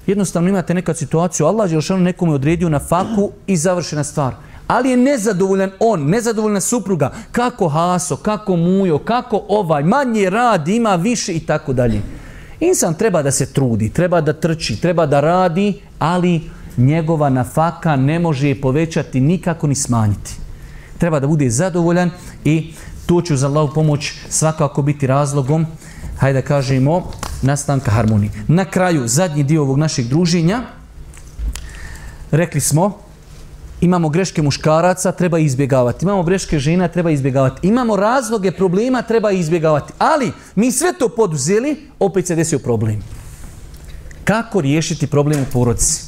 Jednostavno imate nekad situaciju, Allah je nekome odredio na faku i završena stvar ali je nezadovoljan on, nezadovoljna supruga, kako haso, kako mujo, kako ovaj, manje radi, ima više i tako dalje. Insan treba da se trudi, treba da trči, treba da radi, ali njegova nafaka ne može je povećati nikako ni smanjiti. Treba da bude zadovoljan i to će za Allahu pomoć svakako biti razlogom, hajde da kažemo, nastanka harmonije. Na kraju, zadnji dio ovog našeg druženja, rekli smo, Imamo greške muškaraca, treba izbjegavati. Imamo greške žena, treba izbjegavati. Imamo razloge problema, treba izbjegavati. Ali mi sve to poduzeli, opet se desio problem. Kako riješiti problem u porodci?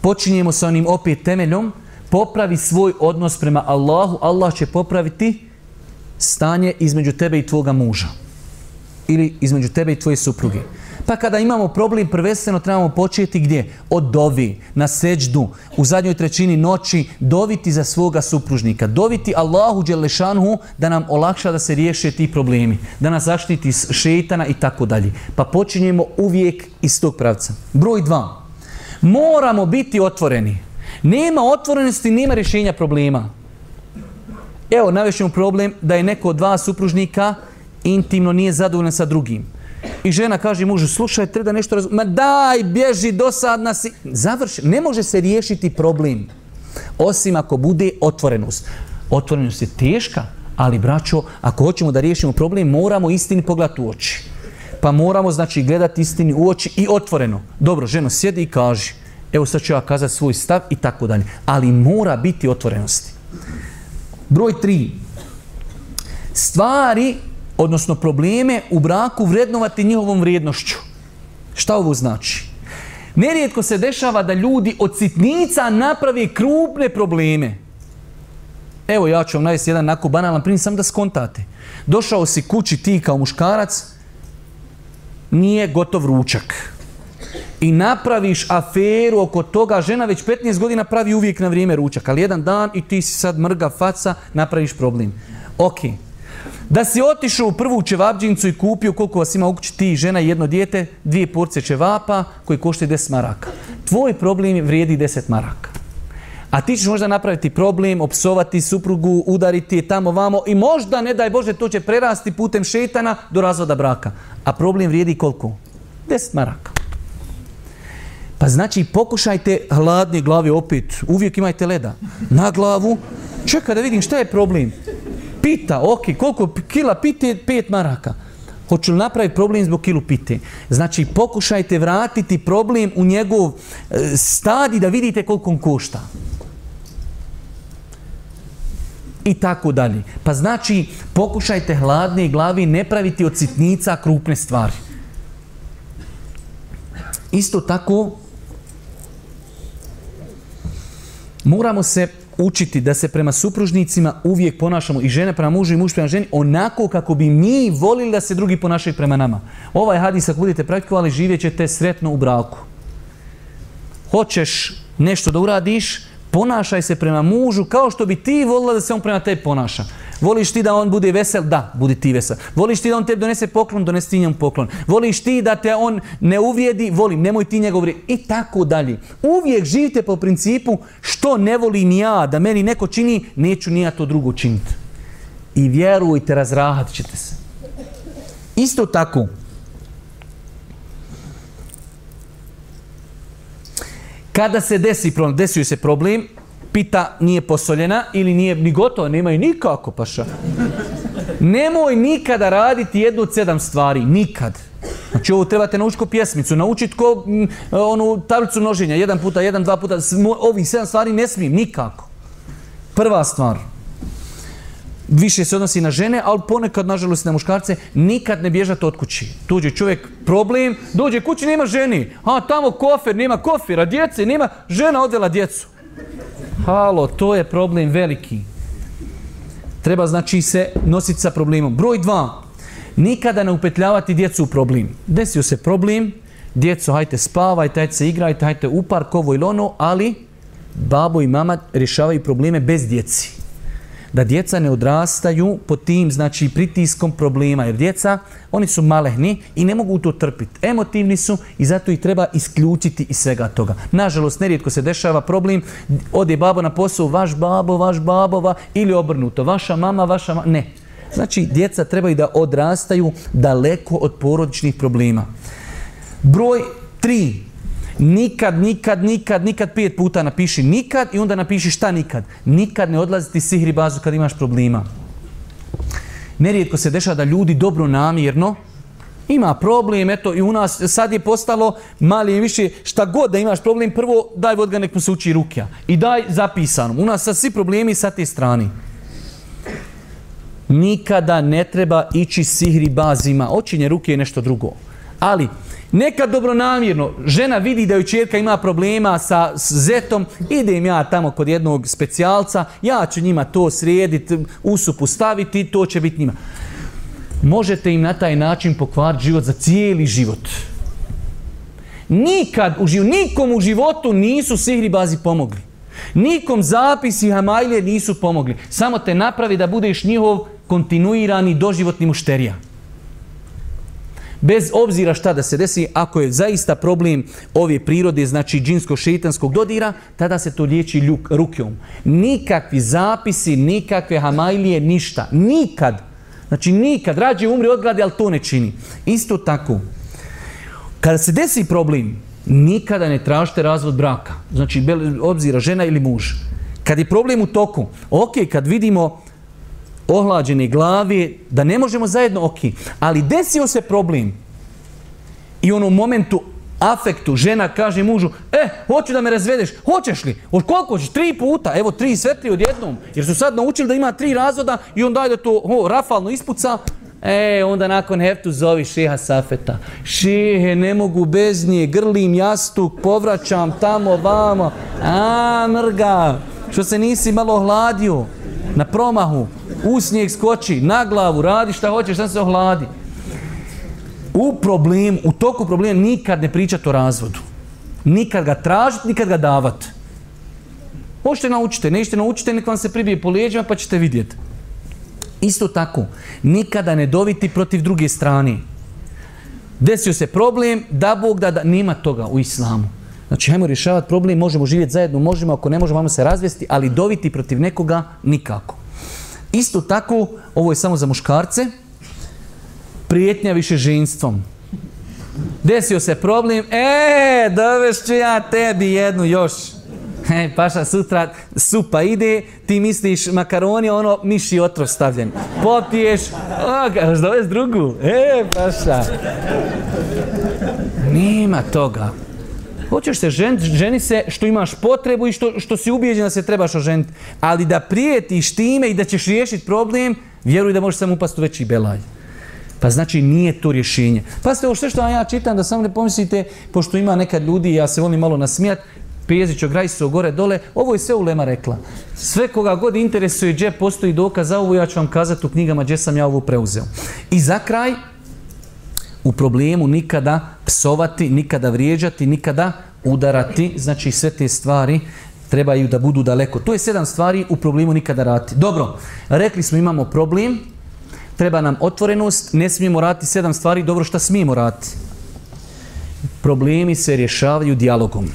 Počinjemo sa onim opet temeljom. Popravi svoj odnos prema Allahu. Allah će popraviti stanje između tebe i tvoga muža. Ili između tebe i tvoje supruge. Pa kada imamo problem, prvenstveno trebamo početi gdje? Od dovi, na seđdu, u zadnjoj trećini noći, doviti za svoga supružnika. Doviti Allahu Đelešanhu da nam olakša da se riješe ti problemi. Da nas zaštiti šeitana i tako dalje. Pa počinjemo uvijek iz tog pravca. Broj dva. Moramo biti otvoreni. Nema otvorenosti, nema rješenja problema. Evo, navješćemo problem da je neko od dva supružnika intimno nije zadovoljan sa drugim i žena kaže mužu, slušaj, treba nešto razumjeti. Ma daj, bježi, dosadna si. Završi. Ne može se riješiti problem. Osim ako bude otvorenost. Otvorenost je teška, ali braćo, ako hoćemo da riješimo problem, moramo istini pogledati u oči. Pa moramo, znači, gledati istini u oči i otvoreno. Dobro, ženo, sjedi i kaži. Evo sad ću ja kazati svoj stav i tako dalje. Ali mora biti otvorenosti. Broj tri. Stvari odnosno probleme u braku vrednovati njihovom vrijednošću. Šta ovo znači? Nerijetko se dešava da ljudi od sitnica naprave krupne probleme. Evo ja ću vam navesti jedan banalan primjer, sam da skontate. Došao si kući ti kao muškarac, nije gotov ručak. i napraviš aferu oko toga, žena već 15 godina pravi uvijek na vrijeme ručak, ali jedan dan i ti si sad mrga faca, napraviš problem. Ok. Da si otišao u prvu čevapđinicu i kupio koliko vas ima u kući ti žena i jedno dijete, dvije porce čevapa koji koštaju 10 maraka. Tvoj problem vrijedi 10 maraka. A ti ćeš možda napraviti problem, opsovati suprugu, udariti je tamo vamo i možda, ne daj Bože, to će prerasti putem šetana do razvoda braka. A problem vrijedi koliko? 10 maraka. Pa znači pokušajte hladne glave opet, uvijek imajte leda, na glavu, čekaj da vidim šta je problem. Pita, ok, koliko kila pite, pet maraka. Hoću li napraviti problem zbog kilu pite? Znači pokušajte vratiti problem u njegov e, stadi da vidite koliko on košta. I tako dalje. Pa znači pokušajte hladne glavi ne praviti od sitnica krupne stvari. Isto tako moramo se učiti da se prema supružnicima uvijek ponašamo i žene prema mužu i muž prema ženi onako kako bi mi volili da se drugi ponašaju prema nama. Ovaj hadis ako budete praktikovali živjet ćete sretno u braku. Hoćeš nešto da uradiš, ponašaj se prema mužu kao što bi ti volila da se on prema tebi ponaša. Voliš ti da on bude vesel? Da, budi ti vesel. Voliš ti da on tebi donese poklon? Donesi ti njemu poklon. Voliš ti da te on ne uvijedi? Volim, nemoj ti njegov I tako dalje. Uvijek živite po principu što ne volim ja, da meni neko čini, neću ni ja to drugo činiti. I vjerujte, razrahat ćete se. Isto tako, kada se desi problem, desio se problem, pita nije posoljena ili nije ni gotova, nemaju nikako paša. Nemoj nikada raditi jednu od sedam stvari, nikad. Znači ovo trebate naučiti pjesmicu, naučiti ko onu tablicu množenja, jedan puta, jedan, dva puta, ovih sedam stvari ne smijem, nikako. Prva stvar, više se odnosi na žene, ali ponekad, nažalost, na muškarce, nikad ne bježate od kući. Tuđe čovjek problem, dođe kući, nema ženi. A tamo kofer, nema kofira, djece, nema, žena odvela djecu. Halo, to je problem veliki. Treba znači se nositi sa problemom. Broj dva, nikada ne upetljavati djecu u problem. Desio se problem, djeco, hajte spavajte, hajte se igrajte, hajte u park, ovo ili ono, ali babo i mama rješavaju probleme bez djeci da djeca ne odrastaju pod tim znači pritiskom problema jer djeca oni su malehni i ne mogu to trpiti. Emotivni su i zato ih treba isključiti iz svega toga. Nažalost, nerijetko se dešava problem, ode babo na posao, vaš babo, vaš babova ili obrnuto, vaša mama, vaša mama, ne. Znači, djeca trebaju da odrastaju daleko od porodičnih problema. Broj tri, Nikad, nikad, nikad, nikad pet puta napiši nikad i onda napiši šta nikad. Nikad ne odlaziti sihri bazu kad imaš problema. Nerijetko se dešava da ljudi dobro namjerno ima problem, eto i u nas sad je postalo mali i više šta god da imaš problem, prvo daj vodga nek mu se uči rukja i daj zapisano. U nas sad svi problemi sa te strane. Nikada ne treba ići sihri bazima. Očinje ruke je nešto drugo. Ali Nekad dobronamjerno žena vidi da joj čerka ima problema sa zetom, idem ja tamo kod jednog specijalca, ja ću njima to srijediti, usupu staviti, to će biti njima. Možete im na taj način pokvariti život za cijeli život. Nikad, u životu, nikom u životu nisu sihri bazi pomogli. Nikom zapisi hamajlje nisu pomogli. Samo te napravi da budeš njihov kontinuirani doživotni mušterija bez obzira šta da se desi, ako je zaista problem ove prirode, znači džinsko-šeitanskog dodira, tada se to liječi ljuk. Nikakvi zapisi, nikakve hamajlije, ništa. Nikad. Znači nikad. Rađe umri od gladi, ali to ne čini. Isto tako. Kada se desi problem, nikada ne tražite razvod braka. Znači, bez obzira žena ili muž. Kad je problem u toku, ok, kad vidimo ohlađene glave, da ne možemo zajedno, ok. Ali desio se problem i u momentu afektu žena kaže mužu, e, hoću da me razvedeš, hoćeš li? Od koliko hoćeš? Tri puta, evo tri svetli odjednom. Jer su sad naučili da ima tri razvoda i on daje da to ho, rafalno ispuca. E, onda nakon heftu zovi šeha Safeta. Šehe, ne mogu bez nje, grlim jastuk, povraćam tamo, vamo. A, mrga, što se nisi malo hladio na promahu u snijeg skoči, na glavu, radi šta hoćeš, šta se ohladi. U problem, u toku problema nikad ne pričati o razvodu. Nikad ga tražiti, nikad ga davati. Možete naučiti, nećete naučiti, nek vam se pribije po lijeđima pa ćete vidjeti. Isto tako, nikada ne doviti protiv druge strane. Desio se problem, da Bog da, da, nema toga u islamu. Znači, hajmo rješavati problem, možemo živjeti zajedno, možemo, ako ne možemo, se razvesti, ali doviti protiv nekoga nikako. Isto tako, ovo je samo za muškarce, prijetnja više ženstvom. Desio se problem, e, dovešću ja tebi jednu još. E, paša, sutra supa ide, ti misliš makaroni, ono, miši otrov stavljen. Popiješ, o, kažeš dovest drugu. E, paša. Nema toga. Hoćeš se ženiti, ženi se što imaš potrebu i što, što si ubijeđen da se trebaš oženiti. Ali da prijetiš time i da ćeš riješiti problem, vjeruj da možeš samo upasti u veći belaj. Pa znači nije to rješenje. Pa ste ovo sve što ja čitam da samo ne pomislite, pošto ima nekad ljudi, ja se volim malo nasmijat, Pejezić o gore dole, ovo je sve Ulema rekla. Sve koga god interesuje gdje postoji dokaz za ovo, ja ću vam kazati u knjigama gdje sam ja ovo preuzeo. I za kraj, u problemu nikada psovati, nikada vrijeđati, nikada udarati, znači sve te stvari trebaju da budu daleko. To je sedam stvari u problemu nikada rati. Dobro, rekli smo imamo problem, treba nam otvorenost, ne smijemo raditi sedam stvari, dobro šta smijemo raditi? Problemi se rješavaju dijalogom.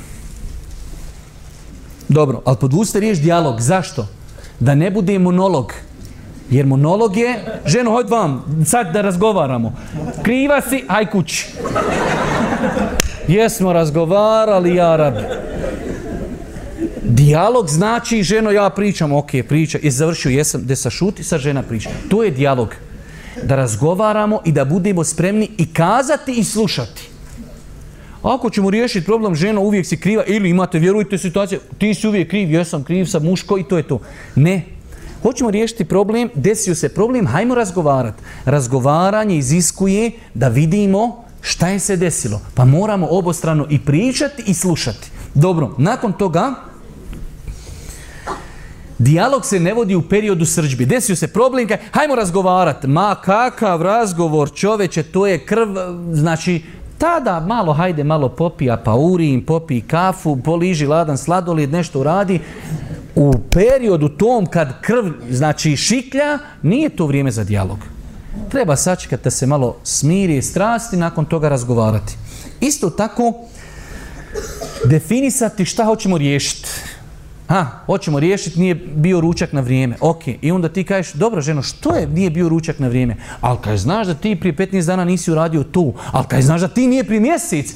Dobro, ali podvuste riječ dijalog. Zašto? Da ne bude monolog. Jer monolog je, ženo, hoj vam, sad da razgovaramo. Kriva si, aj kući. Jesmo razgovarali, Arab. Dijalog znači, ženo, ja pričam, ok, priča, je završio, jesam, gdje sa šuti, sa žena priča. To je dijalog. Da razgovaramo i da budemo spremni i kazati i slušati. Ako ćemo riješiti problem žena uvijek si kriva ili imate, vjerujte situacije, ti si uvijek kriv, jesam kriv, sam muško i to je to. Ne. Hoćemo riješiti problem, desio se problem, hajmo razgovarati. Razgovaranje iziskuje da vidimo šta je se desilo. Pa moramo obostrano i pričati i slušati. Dobro, nakon toga, Dijalog se ne vodi u periodu srđbi. Desio se problem, hajmo razgovarati. Ma kakav razgovor čoveče, to je krv, znači tada malo hajde malo popija pa urin, popij kafu, poliži ladan sladolid, nešto uradi. U periodu tom kad krv znači šiklja, nije to vrijeme za dijalog. Treba sačekati da se malo smiri strasti, nakon toga razgovarati. Isto tako, definisati šta hoćemo riješiti. Ha, hoćemo riješiti, nije bio ručak na vrijeme. Ok, i onda ti kažeš, dobro ženo, što je nije bio ručak na vrijeme? Ali kaj znaš da ti prije 15 dana nisi uradio tu? Ali kaj znaš da ti nije prije mjesec?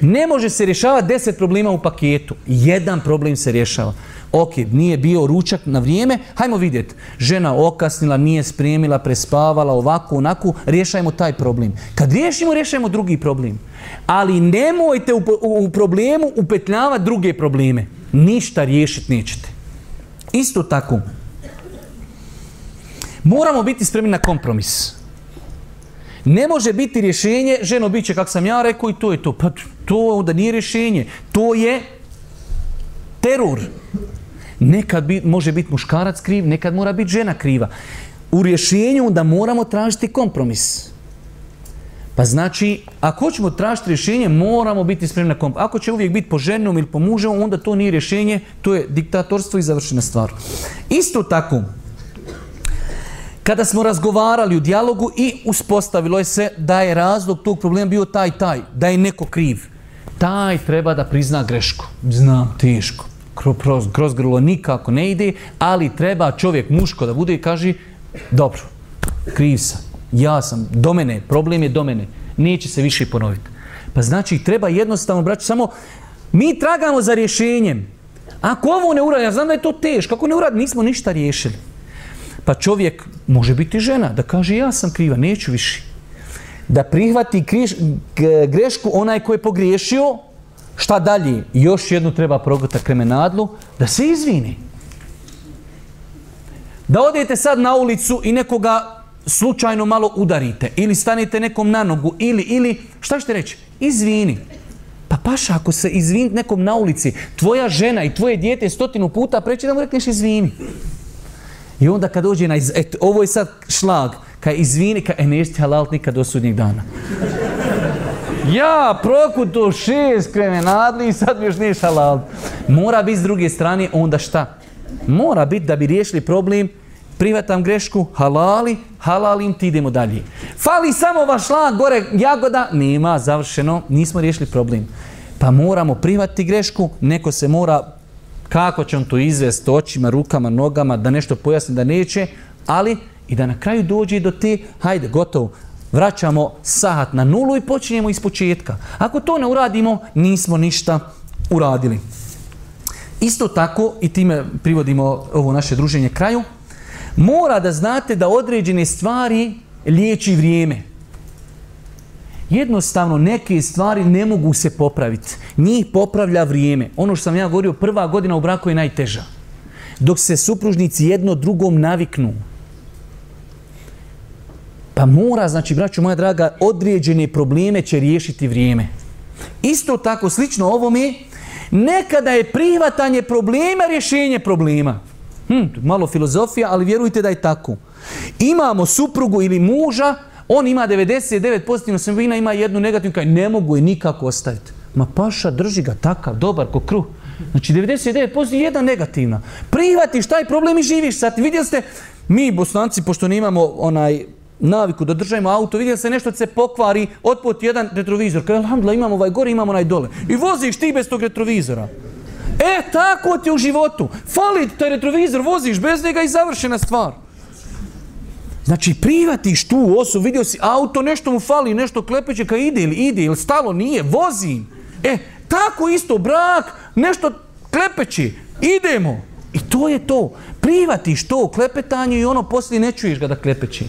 Ne može se rješavati deset problema u paketu. Jedan problem se rješava. Ok, nije bio ručak na vrijeme, hajmo vidjeti. Žena okasnila, nije spremila, prespavala, ovako, onako, rješajmo taj problem. Kad riješimo, rješajmo drugi problem. Ali nemojte u, u problemu upetljavati druge probleme ništa riješiti nećete. Isto tako, moramo biti spremni na kompromis. Ne može biti rješenje, ženo bit će kako sam ja rekao i to je to. Pa to onda nije rješenje. To je teror. Nekad može biti muškarac kriv, nekad mora biti žena kriva. U rješenju onda moramo tražiti kompromis. Pa znači, ako hoćemo tražiti rješenje, moramo biti spremni na komp. Ako će uvijek biti po ženom ili po mužem, onda to nije rješenje, to je diktatorstvo i završena stvar. Isto tako, kada smo razgovarali u dijalogu i uspostavilo je se da je razlog tog problema bio taj, taj, da je neko kriv. Taj treba da prizna grešku. Znam, teško. Kroz, grlo nikako ne ide, ali treba čovjek muško da bude i kaže, dobro, kriv sam ja sam, do mene, problem je do mene. Neće se više ponoviti. Pa znači, treba jednostavno, braći, samo mi tragamo za rješenjem. Ako ovo ne uradi, ja znam da je to teško, ako ne uradi, nismo ništa riješili. Pa čovjek, može biti žena, da kaže ja sam kriva, neću više. Da prihvati grešku onaj koji je pogriješio, šta dalje? Još jednu treba progota kremenadlu, da se izvini. Da odete sad na ulicu i nekoga slučajno malo udarite ili stanete nekom na nogu ili, ili, šta ćete reći? Izvini. Pa paša, ako se izvini nekom na ulici, tvoja žena i tvoje dijete stotinu puta preći da mu rekneš izvini. I onda kad dođe na, iz, ovo je sad šlag, kaj izvini, kaj e, nećete halal nikad do sudnjeg dana. Ja prokuto šest kremenadli i sad mi još nije halal. Mora biti s druge strane onda šta? Mora biti da bi riješili problem privatam grešku, halali, halalim, ti idemo dalje. Fali samo vaš šlag, gore jagoda, nema, završeno, nismo riješili problem. Pa moramo prihvatiti grešku, neko se mora, kako će on to izvesti, očima, rukama, nogama, da nešto pojasni da neće, ali i da na kraju dođe do te, hajde, gotovo, vraćamo sahat na nulu i počinjemo iz početka. Ako to ne uradimo, nismo ništa uradili. Isto tako, i time privodimo ovo naše druženje kraju, mora da znate da određene stvari liječi vrijeme. Jednostavno neke stvari ne mogu se popraviti. Njih popravlja vrijeme. Ono što sam ja govorio, prva godina u braku je najteža. Dok se supružnici jedno drugom naviknu. Pa mora, znači, braću moja draga, određene probleme će riješiti vrijeme. Isto tako, slično ovome, nekada je prihvatanje problema rješenje problema. Hm, malo filozofija, ali vjerujte da je tako. Imamo suprugu ili muža, on ima 99 pozitivno osobina, ima jednu negativnu, kaj ne mogu je nikako ostaviti. Ma paša, drži ga takav, dobar, ko kruh. Znači 99 pozitivno, jedna negativna. Prihvatiš taj problem i živiš sad. Vidjeli ste, mi bosanci, pošto nemamo onaj naviku da držajemo auto, vidjeli se nešto se pokvari, otput jedan retrovizor. Kaj, alhamdulillah, imamo ovaj gore, imamo onaj dole. I voziš ti bez tog retrovizora. E, tako ti u životu. Fali taj retrovizor, voziš bez njega i završena stvar. Znači, privatiš tu osobu, vidio si auto, nešto mu fali, nešto klepeće, ka ide ili ide, ili stalo, nije, vozi. E, tako isto, brak, nešto klepeći, idemo. I to je to. Privatiš to klepetanje i ono poslije ne čuješ ga da klepeći.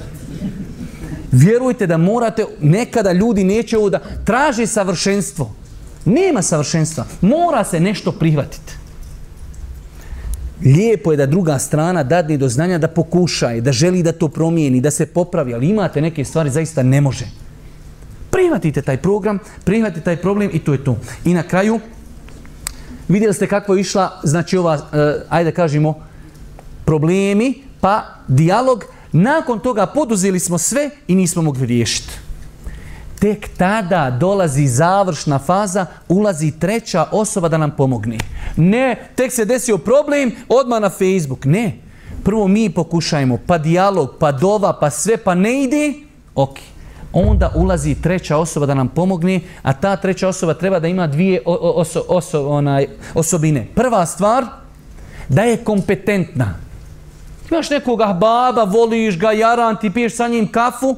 Vjerujte da morate, nekada ljudi neće ovo da traži savršenstvo. Nema savršenstva. Mora se nešto prihvatiti. Lijepo je da druga strana dadne do znanja da pokušaje, da želi da to promijeni, da se popravi, ali imate neke stvari zaista ne može. Prihvatite taj program, prihvatite taj problem i to je to. I na kraju, vidjeli ste kako je išla, znači ova, eh, ajde kažemo, problemi, pa dijalog, nakon toga poduzeli smo sve i nismo mogli riješiti. Tek tada dolazi završna faza, ulazi treća osoba da nam pomogne. Ne, tek se desio problem, odmah na Facebook. Ne, prvo mi pokušajmo, pa dijalog, pa dova, pa sve, pa ne ide, ok. Onda ulazi treća osoba da nam pomogne, a ta treća osoba treba da ima dvije oso, oso, onaj, osobine. Prva stvar, da je kompetentna. Imaš nekoga baba, voliš ga, jaran, ti piješ sa njim kafu,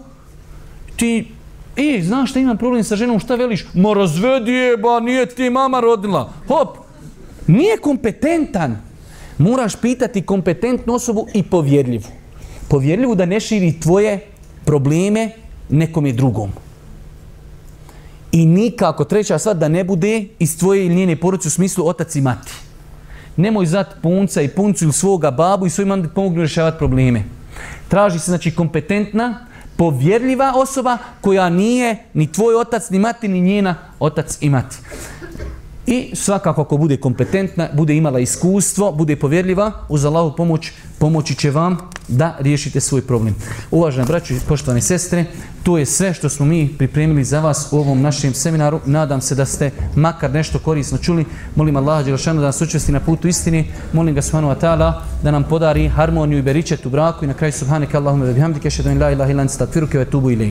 ti E, znaš šta imam problem sa ženom, šta veliš? Ma razvedi je, ba, nije ti mama rodila. Hop, nije kompetentan. Moraš pitati kompetentnu osobu i povjerljivu. Povjerljivu da ne širi tvoje probleme nekom je drugom. I nikako, treća stvar, da ne bude iz tvoje ili njene porodice u smislu otac i mati. Nemoj zat punca i puncu ili svoga babu i svoj mam da pomognu rješavati probleme. Traži se, znači, kompetentna, povjerljiva osoba koja nije ni tvoj otac, ni mati, ni njena otac i mati. I svakako ako bude kompetentna, bude imala iskustvo, bude povjerljiva, uz Allahu pomoć, pomoći će vam da riješite svoj problem. Uvažena braću i poštovane sestre, to je sve što smo mi pripremili za vas u ovom našem seminaru. Nadam se da ste makar nešto korisno čuli. Molim Allah Đelšanu da nas učesti na putu istini. Molim ga Subhanu Wa da nam podari harmoniju i beričet u braku i na kraju Subhanika Allahume ve bihamdike šedun la ilaha ilan stakfiruke ve tubu